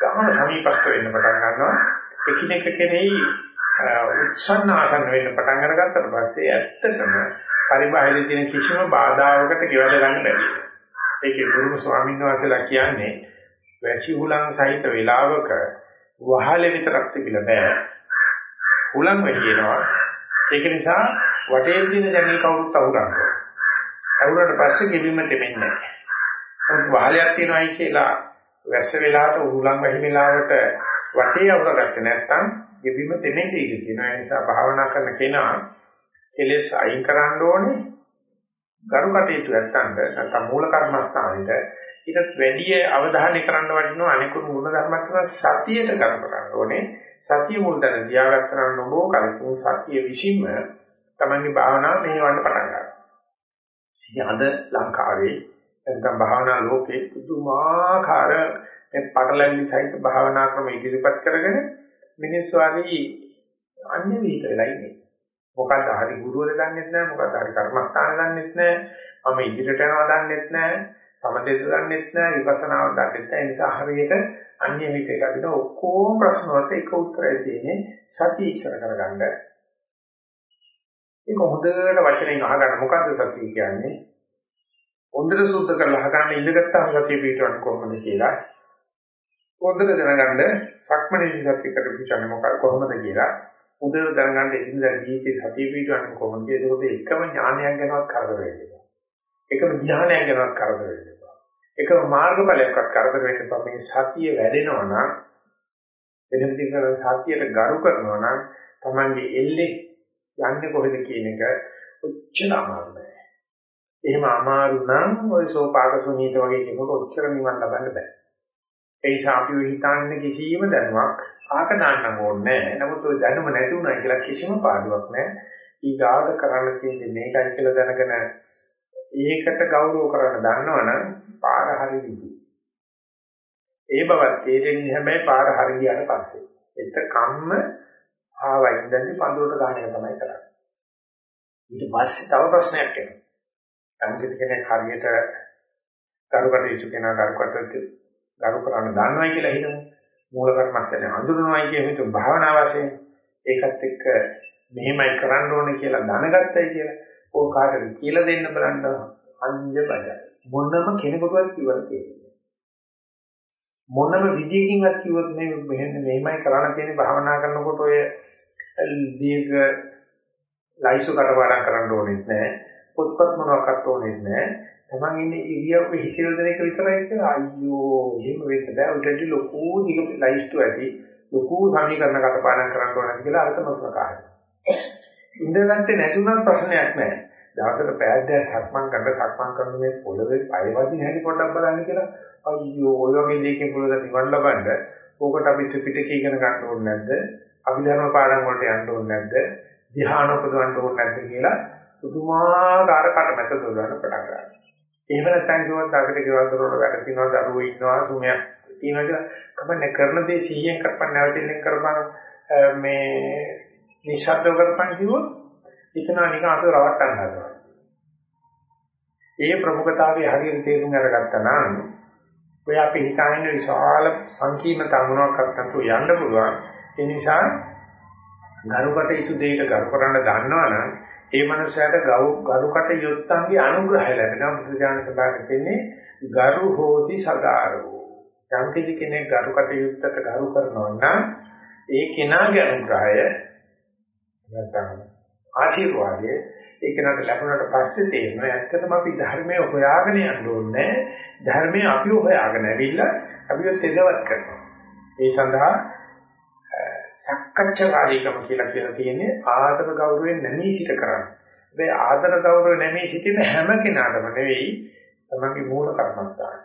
ගමන සමීපස්ත වෙන්න පටන් ගන්නවා. එකිනෙක කෙරෙහි උත්සන්න ආසන්න වෙන්න පටන් අරගත්තට පස්සේ ඇත්තටම පරිබාහිර තියෙන කිසිම බාධාවකට ගෙවද ගන්න බැහැ. ඒකේ ගුරු ස්වාමීන් වහන්සේලා කියන්නේ වැසි හුලං සහිත වේලාවක වහලෙ විතරක් තිබිලා බෑ. හුලං වෙහිනවා. ඒක නිසා වටේ තියෙන ජනේල කවුරුත් අහුරන්නේ. අහුරට පස්සේ ගෙවීම දෙන්නේ නැහැ. නමුත් වහලයක් තියෙනවායි කියලා වැස්ස වෙලාවට හුලං වැහි වෙලාවට වටේ අහුරගත්තේ නැත්නම් ගෙවීම දෙන්නේ ඉඳී තියෙනවා. ඒ නිසා භාවනා කරන කෙනා කෙලෙස් අයින් කරන්න ඕනේ ගරු කටයුතු නැත්තඳ නැත්නම් මූල කර්මස්ථානෙට ඊටත් වැඩි අවධානය කරන්න වටිනවා අනිකුත් මූල ධර්මයක් කරන සතියට කර කරන්න ඕනේ සතිය මුල් තැන තියාගත්තා නම් නෝ කලින් සතිය විසින්ම තමන්ගේ භාවනාව මෙහෙවන්න පටන් ගන්නවා. ඉතින් අද ලංකාවේ නැත්නම් භාවනා ලෝකේ පුදුමාකාර මේ පටලැවිලි සහිත භාවනා ක්‍රම ඉදිරිපත් කරගෙන මිනිස්සු ආදී අන්‍ය විහිද වෙලා ඉන්නේ. මොකද්ද හරි ගුරුවර දන්නෙත් නැහැ මොකද්ද හරි කර්මස්ථාන දන්නෙත් නැහැ මම ඉදිරියට යනවා දන්නෙත් නැහැ සමදෙද දන්නෙත් නැහැ විපස්සනාව දන්නෙත් නැහැ ඒ නිසා හරියට අන්‍ය විකේ කඩන ඔක්කොම ප්‍රශ්න වලට එක උත්තරය තියෙන්නේ සතිය ඉස්සර කරගන්න ඒක හොඳට වචනෙන් අහගන්න. මොකද්ද සතිය කියන්නේ? හොඳට සුද්ධ කරලා අහගන්න ඉඳගත්තාම සතිය පිටවන්න කොහොමද කියලා. හොඳට දැනගන්න සක්මණේ සතියකට පිටවන්නේ මොකක්ද කොහොමද කියලා. හොඳට දැනගන්න ඉඳලා ජීවිතේ සතිය පිටවන්නේ කොහොමද ඒකෝද එකම ඥානයක් ගැනවත් කරදර වෙන්නේ. එකම ධ්‍යානයක් ගැනවත් කරදර වෙන්නේ. එකම මාර්ගඵලයක්වත් කරදර වෙන්නේ නැත්නම් මේ සතිය වැඩෙනවා නම් වෙන විදිහකට සතියට ගරු කරනවා නම් Tamange එල්ලේ යන්නේ කොහෙද කියන එක ඔච්චර අමාරු නෑ. එහෙම අමාරු නම් ওই සෝපාක සුනීත වගේ කෙනෙකුට ඔච්චර නිවන් ලබන්න බෑ. ඒ නිසා අපි හිතන්නේ කිසිම දැනුමක් ආක දාන්න ඕනේ නැහැ. නමුත් ওই දැනුම නැති වුණා කියලා කිසිම පාඩුවක් නැහැ. ඊගාට කරන්න තියෙන්නේ මේකයි කියලා දැනගෙන ඒකට ගෞරව කරන්න දන්නවනම් පාර හරි විදි. ඒ බවත් තේරෙන්නේ හැබැයි පාර හරි ගියාට පස්සේ. එතකම්ම ආවයි ඉඳන්දි පඳුරට ගන්න එක තමයි කරන්නේ. ඊට පස්සේ තව ප්‍රශ්නයක් එනවා. යම් කෙනෙක් හරියට කරුකට ඉසු කෙනා කරුකට ගරු කරන්න දන්නවයි කියලා හිතමු. මූල කර්මස්ථානේ හඳුනනවයි කියන එක භාවනා වශයෙන් ඒකත් එක්ක මෙහෙමයි කරන්න ඕනේ කියලා දැනගත්තයි කියලා ඕක කාටද කියලා දෙන්න බලන්න අංජ බජ මොනම කෙනෙකුටවත් කිව්වත් තේරෙන්නේ මොනම විදියකින්වත් කිව්වොත් මේ මෙහෙම මෙහෙමයි කරන්න තියෙන්නේ භාවනා කරනකොට ඔය දීර්ඝ ලයිසු කටපාඩම් කරන්න ඕනෙත් නැහැ පොත්පත් මොනවාක්වත් ඕනෙත් නැහැ තමන් ඉන්නේ ඉරියව්වේ හිතෙන දෙයක විතරයි කියලා. අයියෝ එහෙම වෙන්න බෑ. උඩට ලොකු දිග ලයිස්තු ඇති ලොකු සමීකරණ කටපාඩම් කරන්න ඕනද කියලා අර්ථ මොසකාරයි ඉඳගත්තේ නැතුණත් ප්‍රශ්නයක් නැහැ දවසට පෑද්දෑ සක්මන් කරලා සක්මන් කරන මේ පොළවේ පය වදින හැටි පොඩ්ඩක් බලන්න කියලා. අයියෝ ඔය වගේ දෙයකින් පුළුවන් නිවන් ලබන්න ඕකට අපි ත්‍රිපිටකය ඉගෙන ගන්න ඕනේ නැද්ද? අභිධර්ම පාඩම් වලට යන්න ඕනේ නැද්ද? ධ්‍යාන උපදවන්න ඕනේ නැද්ද කියලා පුදුමාකාර කටමැත දොරවන්න පටන් ගන්නවා. එහෙම නැත්නම් කිව්වොත් අපිට ගෙවල් දොරවල් වැඩ තියෙනවා දරුවෝ ඉන්නවා සුමයක් තියෙනවා කියලා. කමන්නේ කරන දේ 100ෙන් කරපන් නැවතිල්ලෙන් කරපන් මේ නිශ්ශබ්දව කරපන් කිව්වොත් ඉතන නිකන් අත රවට්ටන්න හදනවා. ඒ ප්‍රමුඛතාවයේ හරියට තේරුම් අරගත්තා නම් ඔය අපි හිතන්නේ විශාල සංකීර්ණ තමුණක් අත්තන්තු යන්න පුළුවන්. ඒ නිසා ගරුකට යුතු දෙයකට ගරු කරන්න දන්නවනම් ඒ මනුස්සයාට ගරුකට යොත්තන්ගේ අනුග්‍රහය ලැබෙනවා බුදුජානක සභාවේ තියෙන්නේ ගරු හෝති සගාරෝ යම් කෙනෙක් ගරුකට යුත්තට ගරු කරනවා නම් ඒ කෙනාගේ අනුග්‍රහය නැත්නම් ආශිර්වාදය ඒ කෙනාට ලැබුණාට පස්සේ තේරෙනවා ඇත්තටම අපි ධර්මය හොයාගෙන යන්න ඕනේ ධර්මය අපි හොයාගෙන ඇවිල්ලා අපිව තෙදවත් කරනවා ඒ සඳහා සක්කච්ඡාකාරීකම කියලා කියලා තියෙන්නේ ආදර ගෞරවයෙන් නැමී සිට කරන්නේ. මේ ආදර ගෞරව නැමී සිටින හැම කෙනාටම නෙවෙයි තමන්ගේ මූල කර්මස්ථාන.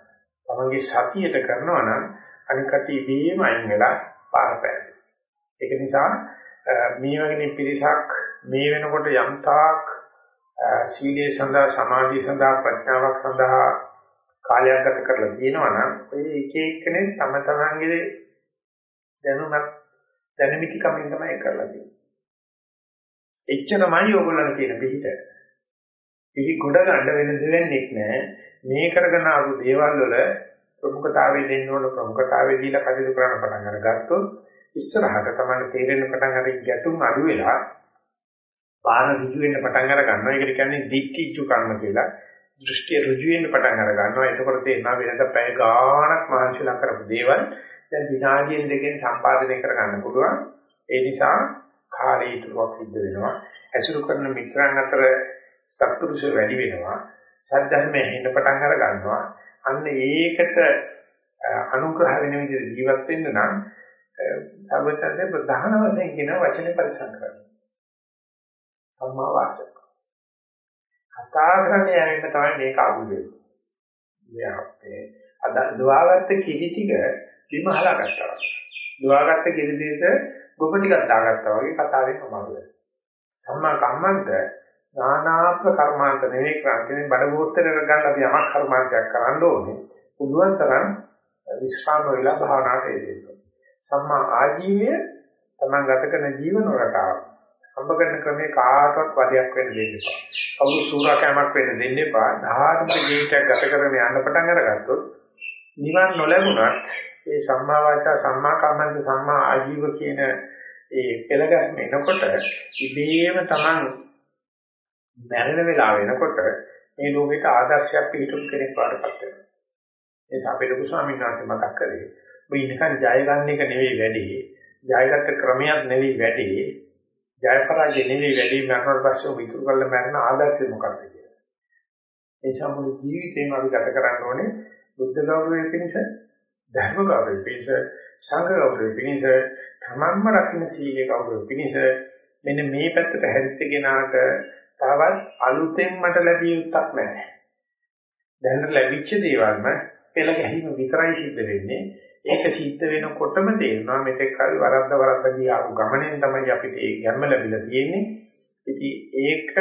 තමන්ගේ සතියට කරනවා නම් අනිකට ඉබේම අයින් වෙලා පාර පැහැදිලි. ඒක නිසා මේ වගේ පිරිසක් මේ වෙනකොට යම් තාක් සීලේ සඳහා සමාධිය සඳහා ප්‍රඥාවක් සඳහා කාලයක් ගත කරලා තියෙනවා නම් ඔය එක එක්කෙනෙක් තම තමන්ගේ දැනුමක් දැනමිති කමින් තමයි කරලා තියෙන්නේ. එච්චරමයි ඕගොල්ලන් කියන පිළිහිට. පිළි ගොඩ ගන්න වෙන දෙයක් නෑ. මේ කරගෙන ආපු දේවල් වල ප්‍රමුඛතාවය දෙන්න ඕන ප්‍රමුඛතාවය දීලා කටයුතු කරන්න පටන් අරගත්තොත් ඉස්සරහට තමයි තේරෙන පටන් අර ගැටුම් අඩු වෙලා බාහිර ඍජු වෙන්න පටන් අර ගන්නවා. ඒකට කියන්නේ දික්කිච්චු කර්ම කියලා. දෘෂ්ටිය ඍජු වෙන්න පටන් අර ගන්නවා. එතකොට තේරෙනවා වෙනද පැය ගාණක් මහන්සිලා කරපු දේවල් දැන් විනාඩියෙන් දෙකෙන් සම්පාදනය කරගන්න පුළුවන්. ඒ නිසා කාලය ඉතුරුවක් සිද්ධ වෙනවා. ඇසුරු කරන මිත්‍රයන් අතර සත්පුරුෂ වැඩි වෙනවා. සද්ධර්මයේ හිඳ පටන් අර ගන්නවා. අන්න ඒකට අනුග්‍රහ වෙන විදිහට ජීවත් වෙන්න නම් සර්වඥයන්ගේ ප්‍රධාන වශයෙන් කියන වචනේ පරිසම් කරනවා. සම්මා වාචක. කතා කරන්නේ යන්නේ තමයි මේක අගු වෙන්නේ. මේ අපේ අද දුවාගත්ත කිරි ටික විමහලා ගත්තා. දුවාගත්ත කිරි දෙක ගොබ ටිකක් දාගත්තා වගේ කතාවෙන් අමාරු වෙනවා. සම්මා කම්මන්ත නානාත්ම කර්මාන්ත නෙවෙයි ක්‍රාන්තිනේ බඩ ගෝත්‍රය ගන්න අපි යමක් කර්මාන්තයක් කරන්න ඕනේ. පුළුවන් තරම් විස්රාම වෙලා භාවනාවට යෙදෙන්න. සම්මා ආජීවය තමන් ගත කරන ජීවන රටාව හම්බ කරන ක්‍රමේ කාටවත් වදයක් වෙන්න දෙන්න එපා. කවුරු සූරාකෑමක් වෙන්න දෙන්න එපා. ධාර්මික ජීවිතයක් ගත කරගෙන යන්න පටන් අරගත්තොත් නිවන් නොලැබුණත් ඒ සම්මා වාචා සම්මා කම්මන්ත සම්මා ආජීව කියන ඒ පෙළගස්ම එනකොට ඉබේම තමන් මැරෙන වෙලාව වෙනකොට මේ ලෝකෙට ආදර්ශයක් පිටුම් කෙනෙක් වඩපත් වෙනවා. ඒ අපේ ලොකු ස්වාමීන් වහන්සේ මතක් කරේ ඔබ ඉන්නකන් ජය ගන්න එක නෙවෙයි වැඩි. ජයගත්ත ක්‍රමයක් නෙවෙයි වැඩි. ජය පරාජය නෙවෙයි වැඩි මරණයට පස්සේ ඔබ ඉතුරු කරලා මරණ ආදර්ශය මොකක්ද කියලා. ඒ සම්මුළු ජීවිතේම අපි ගත කරන්න ඕනේ බුද්ධ ගෞරවය පිණිස, ධර්ම ගෞරවය පිණිස, සංඝ ගෞරවය පිණිස, තමන්ම රකින්න සීලේ ගෞරවය පිණිස මෙන්න මේ පැත්තට හැරිච්ච කෙනාට තවත් අලුතෙන් මට ලැබිය යුත්තක් නැහැ. දැන් ලැබිච්ච දේවල්ම පෙළ ගැහිම විතරයි සිද්ධ වෙන්නේ. ඒක සිද්ධ වෙනකොටම තේරෙනවා මෙතෙක් කල් වරද්ද වරද්ද ගියාපු ගමනෙන් තමයි අපිට ඒ ගැම්ම ලැබිලා තියෙන්නේ. ඉතින් ඒක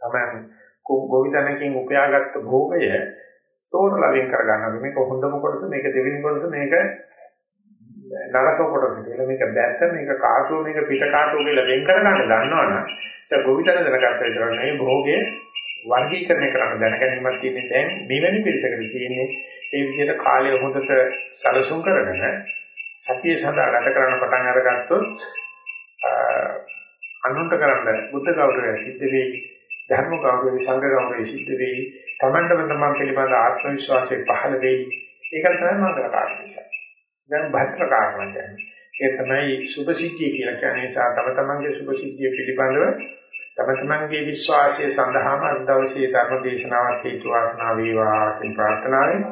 තමයි ගෝවිතනකින් උපයාගත්ත භෝගය තෝරලා වෙන් කර ගන්නවා. මේක හොඳම කොටස, මේක දෙවෙනි කොටස, මේක නරක කොටස කියලා මේක බැත්ත, මේක කාටුව, මේක පිට කාටුව කියලා වෙන් කර ගන්න දන්නවනම් ඒක ගෝවිතන දැනගත්ත විතරක් නෙවෙයි භෝගයේ වර්ගීකරණය කරන්න දැනගැනීමක් තියෙන්නේ දැන් මෙවැනි පිළිසකට තියෙන්නේ ඒ විදිහට කාලය හොඳට සැලසුම් කරගෙන සතිය සඳහා ගත කරන්න පටන් අරගත්තොත් අනුන්ට කරන්න බුද්ධ ගෞරවය සිද්ධ වෙයි ධර්ම ගෞරවය සංඝ ගෞරවය සිද්ධ වෙයි තමන්ටම තමන් පිළිබඳ ආත්ම විශ්වාසය පහළ වෙයි. ඒක තමයි මම කතා කරන්නේ. දැන් භද්‍ර කාරණා කියන්නේ. ඒ තමයි සුභ සිද්ධිය කියලා කියන්නේ. නිසා තම තමන්ගේ සුභ සිද්ධිය පිළිබඳව තම තමන්ගේ විශ්වාසය සඳහාම අද දවසේ ධර්ම දේශනාවක් හේතු වාසනා වේවා කියන ප්‍රාර්ථනාවෙන්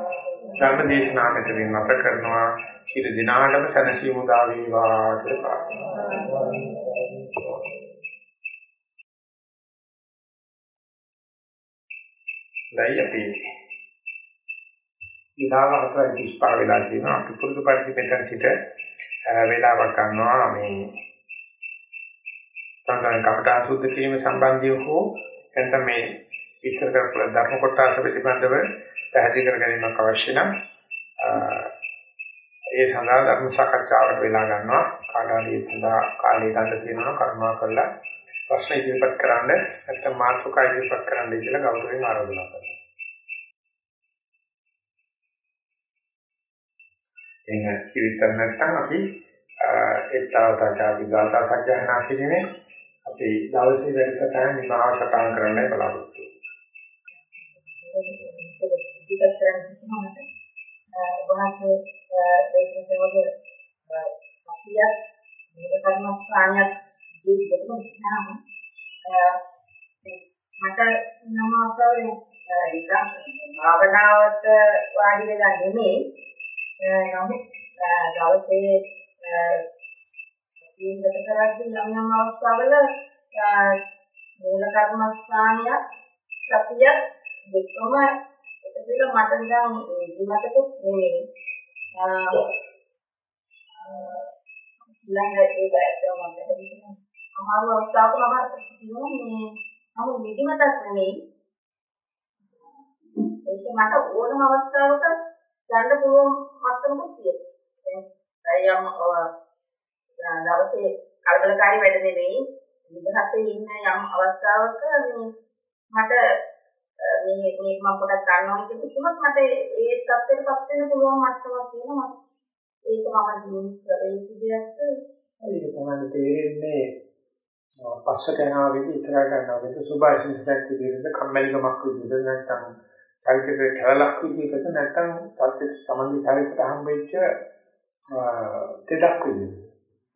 ධර්ම දේශනාව මෙතනින් නැත කරනවා. ඊට දිනාටම සැනසීම උදා වේවා කියලා ප්‍රාර්ථනා ලයි අපි විලාව හතරයි ඉස්පා වෙලා තියෙනවා. අපි පුරුදු පරිදි මෙතන සිට වේලාවක් ගන්නවා. මේ සංගායන කමඨා සුද්ධ කිරීම සම්බන්ධව හෝ එතන මේ විස්තර කරපු ධර්ම කොටස පිළිබඳව පැහැදිලි කර ගැනීමක් අවශ්‍ය නම් ඒ සඳහා ධර්ම සාකච්ඡාවට වෙලා ගන්නවා කාටාදී සඳහා කාලය ගන්න තියෙනවා කරුණා කරලා ප්‍රශ්න ඉදිරිපත් කරන්න නැත්නම් මාතෘකා ඉදිරිපත් කරන්න කියලා ගෞරවයෙන් ආරාධනා කරනවා. එහෙනම් කිවිතර නැත්නම් අපි ඒතාවතාචාදි ගාථා සජ්ජහනා කිරීමේ අපි දවසේ වැඩසටහන නිමාව සටහන් කරන්නයි බලාපොරොත්තු වෙන්නේ. වහන්සේ දේශනා වගේ සතිය මේක කර්මස්ථානයක් ජීවිතේම නම් මට නම අපේ භාවනාවට වාඩි වෙලා නෙමෙයි නමුත් දවසේ ජීවිත කරද්දී යම් යම් අවස්ථාවල මූල කර්මස්ථානයක් සතිය දෙකම ඒකද මට නිකන් ඉමතකුත් නෙමෙයි. ඊළඟ ඒක ඇත්තම මට හිතෙනවා. අමාරු අවස්ථාවක මම කියනවා මේ මම නිදිමතක් නෙමෙයි. ඒක මට ඕනම අවස්ථාවක ගන්න පුළුවන් මට්ටමකුත් තියෙනවා. දැන් යම් දවසේ කලබලකාරී වැඩ නෙමෙයි. නිදහසේ ඉන්න යම් අවස්ථාවක මේ මට මේ මේක මම පොඩක් ගන්නවා කියන කිව්වොත් මට ඒ තත්ත්වෙටපත් වෙන්න පුළුවන් මට්ටමක් තියෙනවා ඒක මම දිනු කරේ විදිහට ඒක තමයි තේරෙන්නේ පස්සට යනවා වගේ ඉස්සරහට යනවා වගේ සුභාශිෂයක් විදිහට කම්මැලිකමක් විදිහට නැත්නම් චරිතේ කැලලක් විදිහට නැත්නම් සත්‍ය සම්බන්ධ චරිතයට හම්බෙච්ච දෙයක් විදිහට.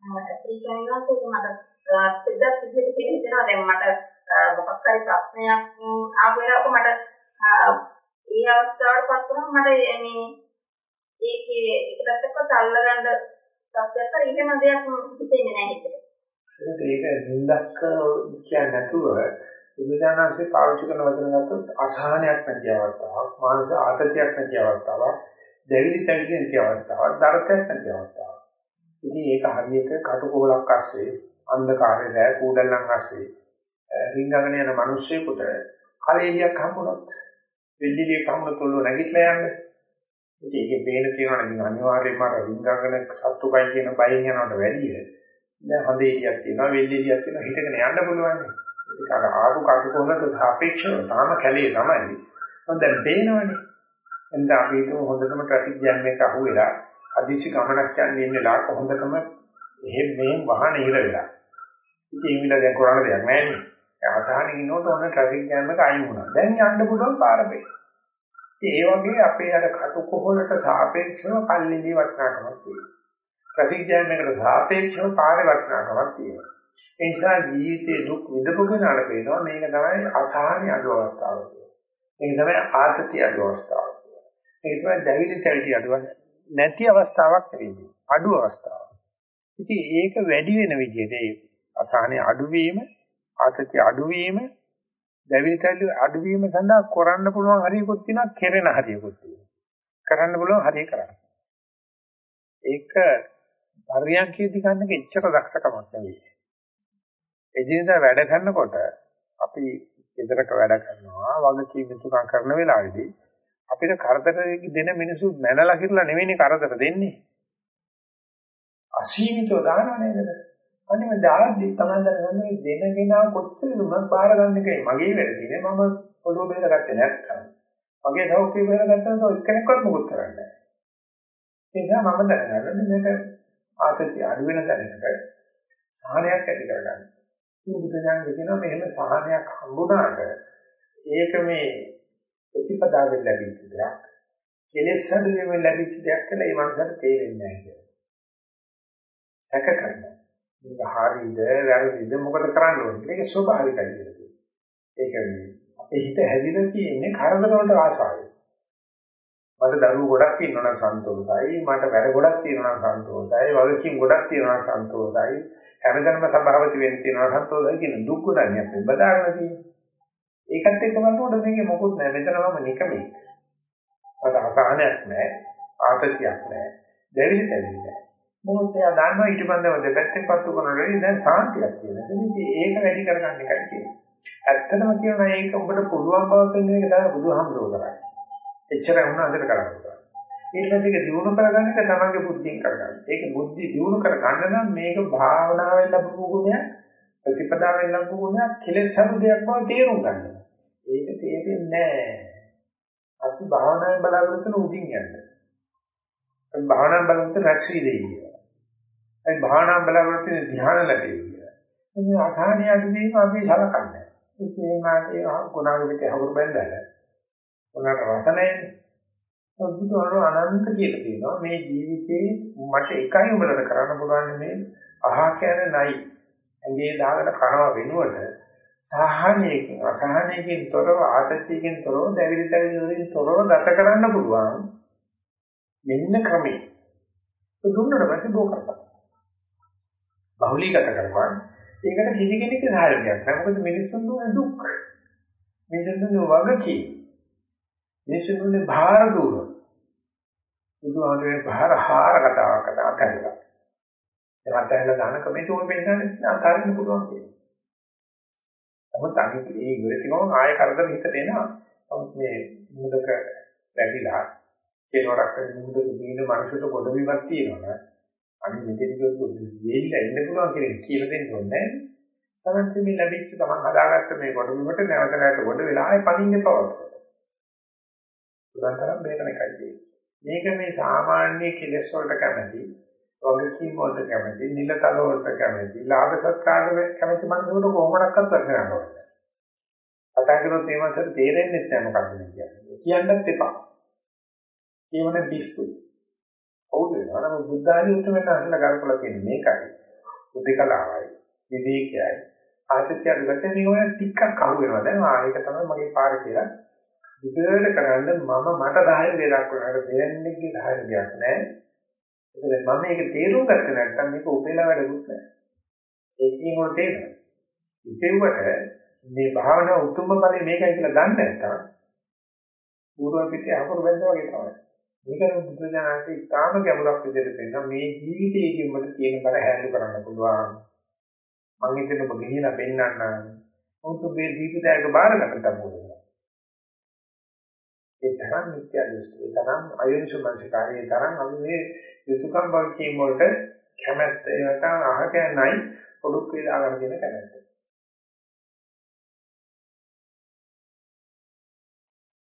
ඒ කියන්නේ මට දෙයක් විදිහට කියනවා දැන් මට මොකක් හරි ප්‍රශ්නයක් ආපු වෙලාවක මට ඒ අවස්ථාවටපත් වුණාම මට මේ ඒකේ එකකට එක්ක අල්ලගන්න සත්‍යයක් හරි එහෙම දෙයක් හිතෙන්නේ නැහැ හිතේ. ඒක නින්දක් කියන්නේ නැතුව බුදුදානන්සේ පාවිච්චි කරන වචන ගත්තොත් අසහනයක් නැති අවස්ථාවක්, මානසික ආතතියක් නැති අවස්ථාවක්, දෙවිලි තැවිලි නැති අවස්ථාවක්, දරතයක් නැති අවස්ථාවක්. ඉතින් ඒක හරියට කටුකොලක් අස්සේ අන්ධකාරයේ දැය කූඩල්ලන් අස්සේ රිංගගෙන යන මිනිස්සෙකුට කලෙලියක් හම්බුනොත් වෙල්ලිලියක් හම්බුනොත් ඔළුව නැගිටලා යන්නේ. ඉතින් ඒකේ පේන තියෙනවා නම් අනිවාර්යයෙන්ම අර රිංගගෙන සත්තුකයි කියන බයෙන් යනවට වැඩිය දැන් හොඳ එළියක් තියෙනවා වෙල් එළියක් තියෙනවා හිටගෙන යන්න පුළුවන්. ඒක අර ආපු කටුකොලට සාපේක්ෂව තාම කැලේ තමයි. මොකද දැන් පේනවනේ. එඳ අපි හිතමු හොඳටම ට්‍රැෆික් ජෑම් එක අහුවෙලා අදිසි ගමනක් යන්නේ ඉන්නලා හොඳටම එහෙම මෙහෙම වාහන ඉර වෙලා. ඉතින් ඒ විලා දැන් කරන්න දෙයක් නැහැ නේ. අසහනෙ ඉන්නකොට ඔන්න ට්‍රැෆික් ජෑම් එක අයින් වුණා. දැන් යන්න පුළුවන් පාර පෙයි. ඒ වගේ අපේ අර කටුකොහලට සාපේක්ෂව පල්ලිලි වටනකමක් තියෙනවා. ට්‍රැෆික් ජෑම් එකට සාපේක්ෂව පාරේ වටිනාකමක් තියෙනවා. ඒ නිසා ජීවිතයේ දුක් විඳපු කෙනාට පේනවා මේක තමයි අසහනය අඩු අවස්ථාව කියලා. මේක තමයි ආතතිය අඩු අවස්ථාව කියලා. මේක තමයි දැවිලි තැවිලි අඩු නැති අවස්ථාවක් නෙවෙයි. අඩු අවස්ථාවක්. ඉතින් ඒක වැඩි වෙන විදිහට ඒ අසහනය අඩුවීම ආතතිය අඩුවීම දැවිලි තැවිලි අඩුවීම සඳහා කරන්න පුළුවන් හරියකුත් තියෙනවා කෙරෙන හරියකුත් තියෙනවා. කරන්න පුළුවන් හරිය කරන්න. ඒක පරියන්කේදී ගන්න එක එච්චර දක්ෂකමක් නෙවෙයි. එදිනදා වැඩ කරනකොට අපි ඉදරක වැඩ කරනවා වගකීම් යුතුකම් කරන වෙලාවේදී අපිට කරදර දෙන මිනිස්සු මැනලා කිරලා නෙවෙයිනේ කරදර දෙන්නේ. අසීමිතව දානවා නේද? අනිම දාද්දි තමයි දැනගන්නේ දෙනගෙන කොච්චර දුන්නත් බාර ගන්න එකයි මගේ වැඩ තියෙන්නේ මම පොළොව බේරගත්තේ නැත්නම්. මගේ සෞඛ්‍ය බේරගත්තා නම් එක්කෙනෙක්වත් මොකුත් කරන්නේ නැහැ. ඒ නිසා මම දැනගන්නේ මේක ආතතිය අඩු වෙන තැනකට සහනයක් ඇති කරගන්න. මේ බුදුදහම කියනවා මෙහෙම සහනයක් හම්බුනාට ඒක මේ ප්‍රතිපදාවෙන් ලැබිච්ච දෙයක්. කෙලෙස් හදුවෙන් ලැබිච්ච දෙයක් කියලා ඒ මනසට තේරෙන්නේ නැහැ කියලා. සැක කරනවා. මේක හරියද වැරදිද මොකද කරන්න ඕනේ. මේක ස්වභාවිකයි කියලා කියනවා. ඒක අපේ හිත හැදිලා තියෙන්නේ කරදර වලට ආසාවයි. මට දරුවෝ ගොඩක් ඉන්නවා නම් සන්තෝෂයි මට වැඩ ගොඩක් තියෙනවා නම් සන්තෝෂයි වගකීම් ගොඩක් තියෙනවා නම් සන්තෝෂයි හැමදැනම සබාවති වෙන්න තියෙනවා සන්තෝෂයි කියන දුක් ගොඩක් අපි බදාගෙන තියෙනවා ඒකත් එක්ක බලනකොට මේකේ මොකුත් නැහැ. මෙතනම නිකමයි මට අසහනයක් නැහැ. ආතතියක් නැහැ. දෙවිලි දෙවිලි නැහැ. මොකද එයා දන්නවා ඊට පස්සේ දෙපැත්තෙන් පත්තු කරනකොට දැන් සාන්තියක් තියෙනවා. ඉතින් ඒක වැඩි කරගන්න එකයි කියන්නේ ඇත්තටම කියනවා ඒක උඹට පුළුවන් බව පෙන්වන එක තමයි බුදුහාමුදුරුවෝ කරන්නේ. එච්චරයි උනාදට කරන්න. පුළුවන්. ඊට පස්සේ ඒක දිනු කරගන්න එක තමන්ගේ බුද්ධියෙන් කරගන්න. ඒක බුද්ධි දිනු කරගන්න නම් මේක භාවනාවෙන් ලැබපු ගුණයක්. ප්‍රතිපදාවෙන් ලැබපු ගුණයක් කෙලෙස් හදු දෙයක් බව තේරුම් ගන්න. ඒක තේරෙන්නේ නැහැ. අපි භාවනාවෙන් බලාපොරොත්තු වෙන උදින් යන්නේ. අපි භාවනාවෙන් බලාපොරොත්තු රැස් වී දෙන්නේ. අපි භාවනාවෙන් බලාපොරොත්තු වෙන ධ්‍යාන ලැබෙන්නේ. මේ අසහනිය අදුවීම අපි සලකන්නේ. ඒ කියන්නේ ගුණාගේ පිට හවුරු බැඳලා උනාට රස නැහැ. බුදුහාරෝ අනන්ත කියලා කියනවා මේ ජීවිතේ මට එකයි උඹලට කරන්න පුළුවන් මේ අහ කියන්නේ නයි. ඇඟේ දාගෙන කනවා වෙනුවට සහනයකින් අසහනයකින් තොරව ආතතියකින් තොරව දැවිලි දැවිලි වලින් තොරව ගත කරන්න පුළුවන්. මෙන්න ක්‍රමේ. දුන්නට පස්සේ බෝ කරපන්. බහුලීගත කරපන්. ඒකට කිසි කෙනෙක්ගේ සහායයක් නැහැ. මොකද මිනිස්සුන් දුක්. මිනිස්සුන් වගකීම් දේශනුනේ භාර දුර. බුදුහාමේ භාර හාර කතාවක් කතා කරලා. ඒ අතහැරලා දාන කමෙන්ට් උඹ පෙන්නන්නේ අතාරින්න පුළුවන් කියලා. නමුත් අනිත් ඒ ඉවරටිම ආය කරදර හිතට එනවා. නමුත් මේ මුදක වැඩිලා කෙනවරක් මුදක දින මනුෂ්‍යට කොට විමක් තියෙනවා. අනිත් මෙතන කිව්වොත් වෙයිලා ඉන්න පුළුවන් කියලා කියලා දෙන්න ඕනේ නැහැ. තමයි මේ ලැබිච්ච තමන් හදාගත්ත මේ කොට විමට නැවත නැවත කොට වෙලා ආයේ පදින්න පවතින. පුළුවන් තරම් මේකන එකයි තියෙන්නේ. මේක මේ සාමාන්‍ය කෙලෙස් වලට කැමති වගකීම් වලට කැමති, නිලතල වලට කැමති, ලාභ සත්කාර වලට කැමති මනුස්සයෙකුට කොහොමඩක්වත් කරගන්න ඕනේ. කතා කරොත් මේ මාසෙට තේරෙන්නේ නැහැ මොකක්ද කියන්නේ. කියන්නත් එපා. ඒවන පිස්සු. හවුද වෙනවා නම් බුද්ධ ආදී උතුමෙන් අහලා කරකලා තියෙන්නේ මේකයි. උදේකලාවයි, විවේකයයි. ආසිතිය අනුගත මේ ඔය ටිකක් අහු වෙනවා. දැන් ආයෙක තමයි මගේ පාර කියලා. විතර කරන්න මම මට ධෛර්යය දක්වනකට දෙන්නේගේ ධෛර්යයක් නැහැ. ඒකද මම මේක තේරුම් ගත්තේ නැත්නම් මේක උපේලා වැඩකුත් නැහැ. ඒකෙන් උන තේරෙනවා. ඉතින්වට මේ භාවනා උතුම්ම ඵලෙ මේකයි කියලා දන්නේ නැත්නම් පූර්ව පිටේ අකුරු බැඳලා වගේ තමයි. මේක බුදුජානකේ ඉතාම ගැඹුරක් විදිහට පෙන්නන මේ ජීවිතයේදී මට තියෙන බර හැල්ලු කරන්න පුළුවන්. මම හිතන්නේ ඔබ ගිහිලා පෙන්නන්න. මොකද මේ ජීවිතයක බාර ගන්න තමයි. ඒ තරම් මිත්‍යා දෘෂ්ටි, ඒ තරම් අයෝනිසමනසිකාරය, ඒ තරම් අපි මේ යුතුයකම් වගේ වලට කැමැත්ත ඒ නැත්නම් අහකැනයි පොඩුක් වේලා ගන්න දෙන කැමැත්ත.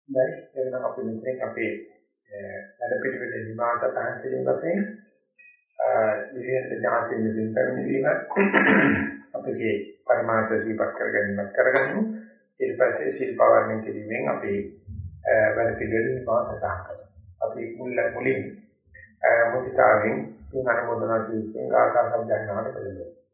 දැන් එන්න අපි මෙතෙන් අපේ වැඩ පිළිවෙල නිමාත තහන් කිරීම වශයෙන් විශේෂ ඥාතින් විසින් පැමිණීම අපේ පරමාර්ථ දීපක් කරගැනීමක් කරගන්නු ඊට පස්සේ ශිල්පවර්ණය කිරීමෙන් අපේ වැඩ පිළිවෙලින් පාසටහන් කරනවා. අපි මුල මුලින් මුදිතාවෙන් තුන් අනුමೋದනා කිරීමෙන් ආකාර සම්ජානනාවට පිළිගන්නවා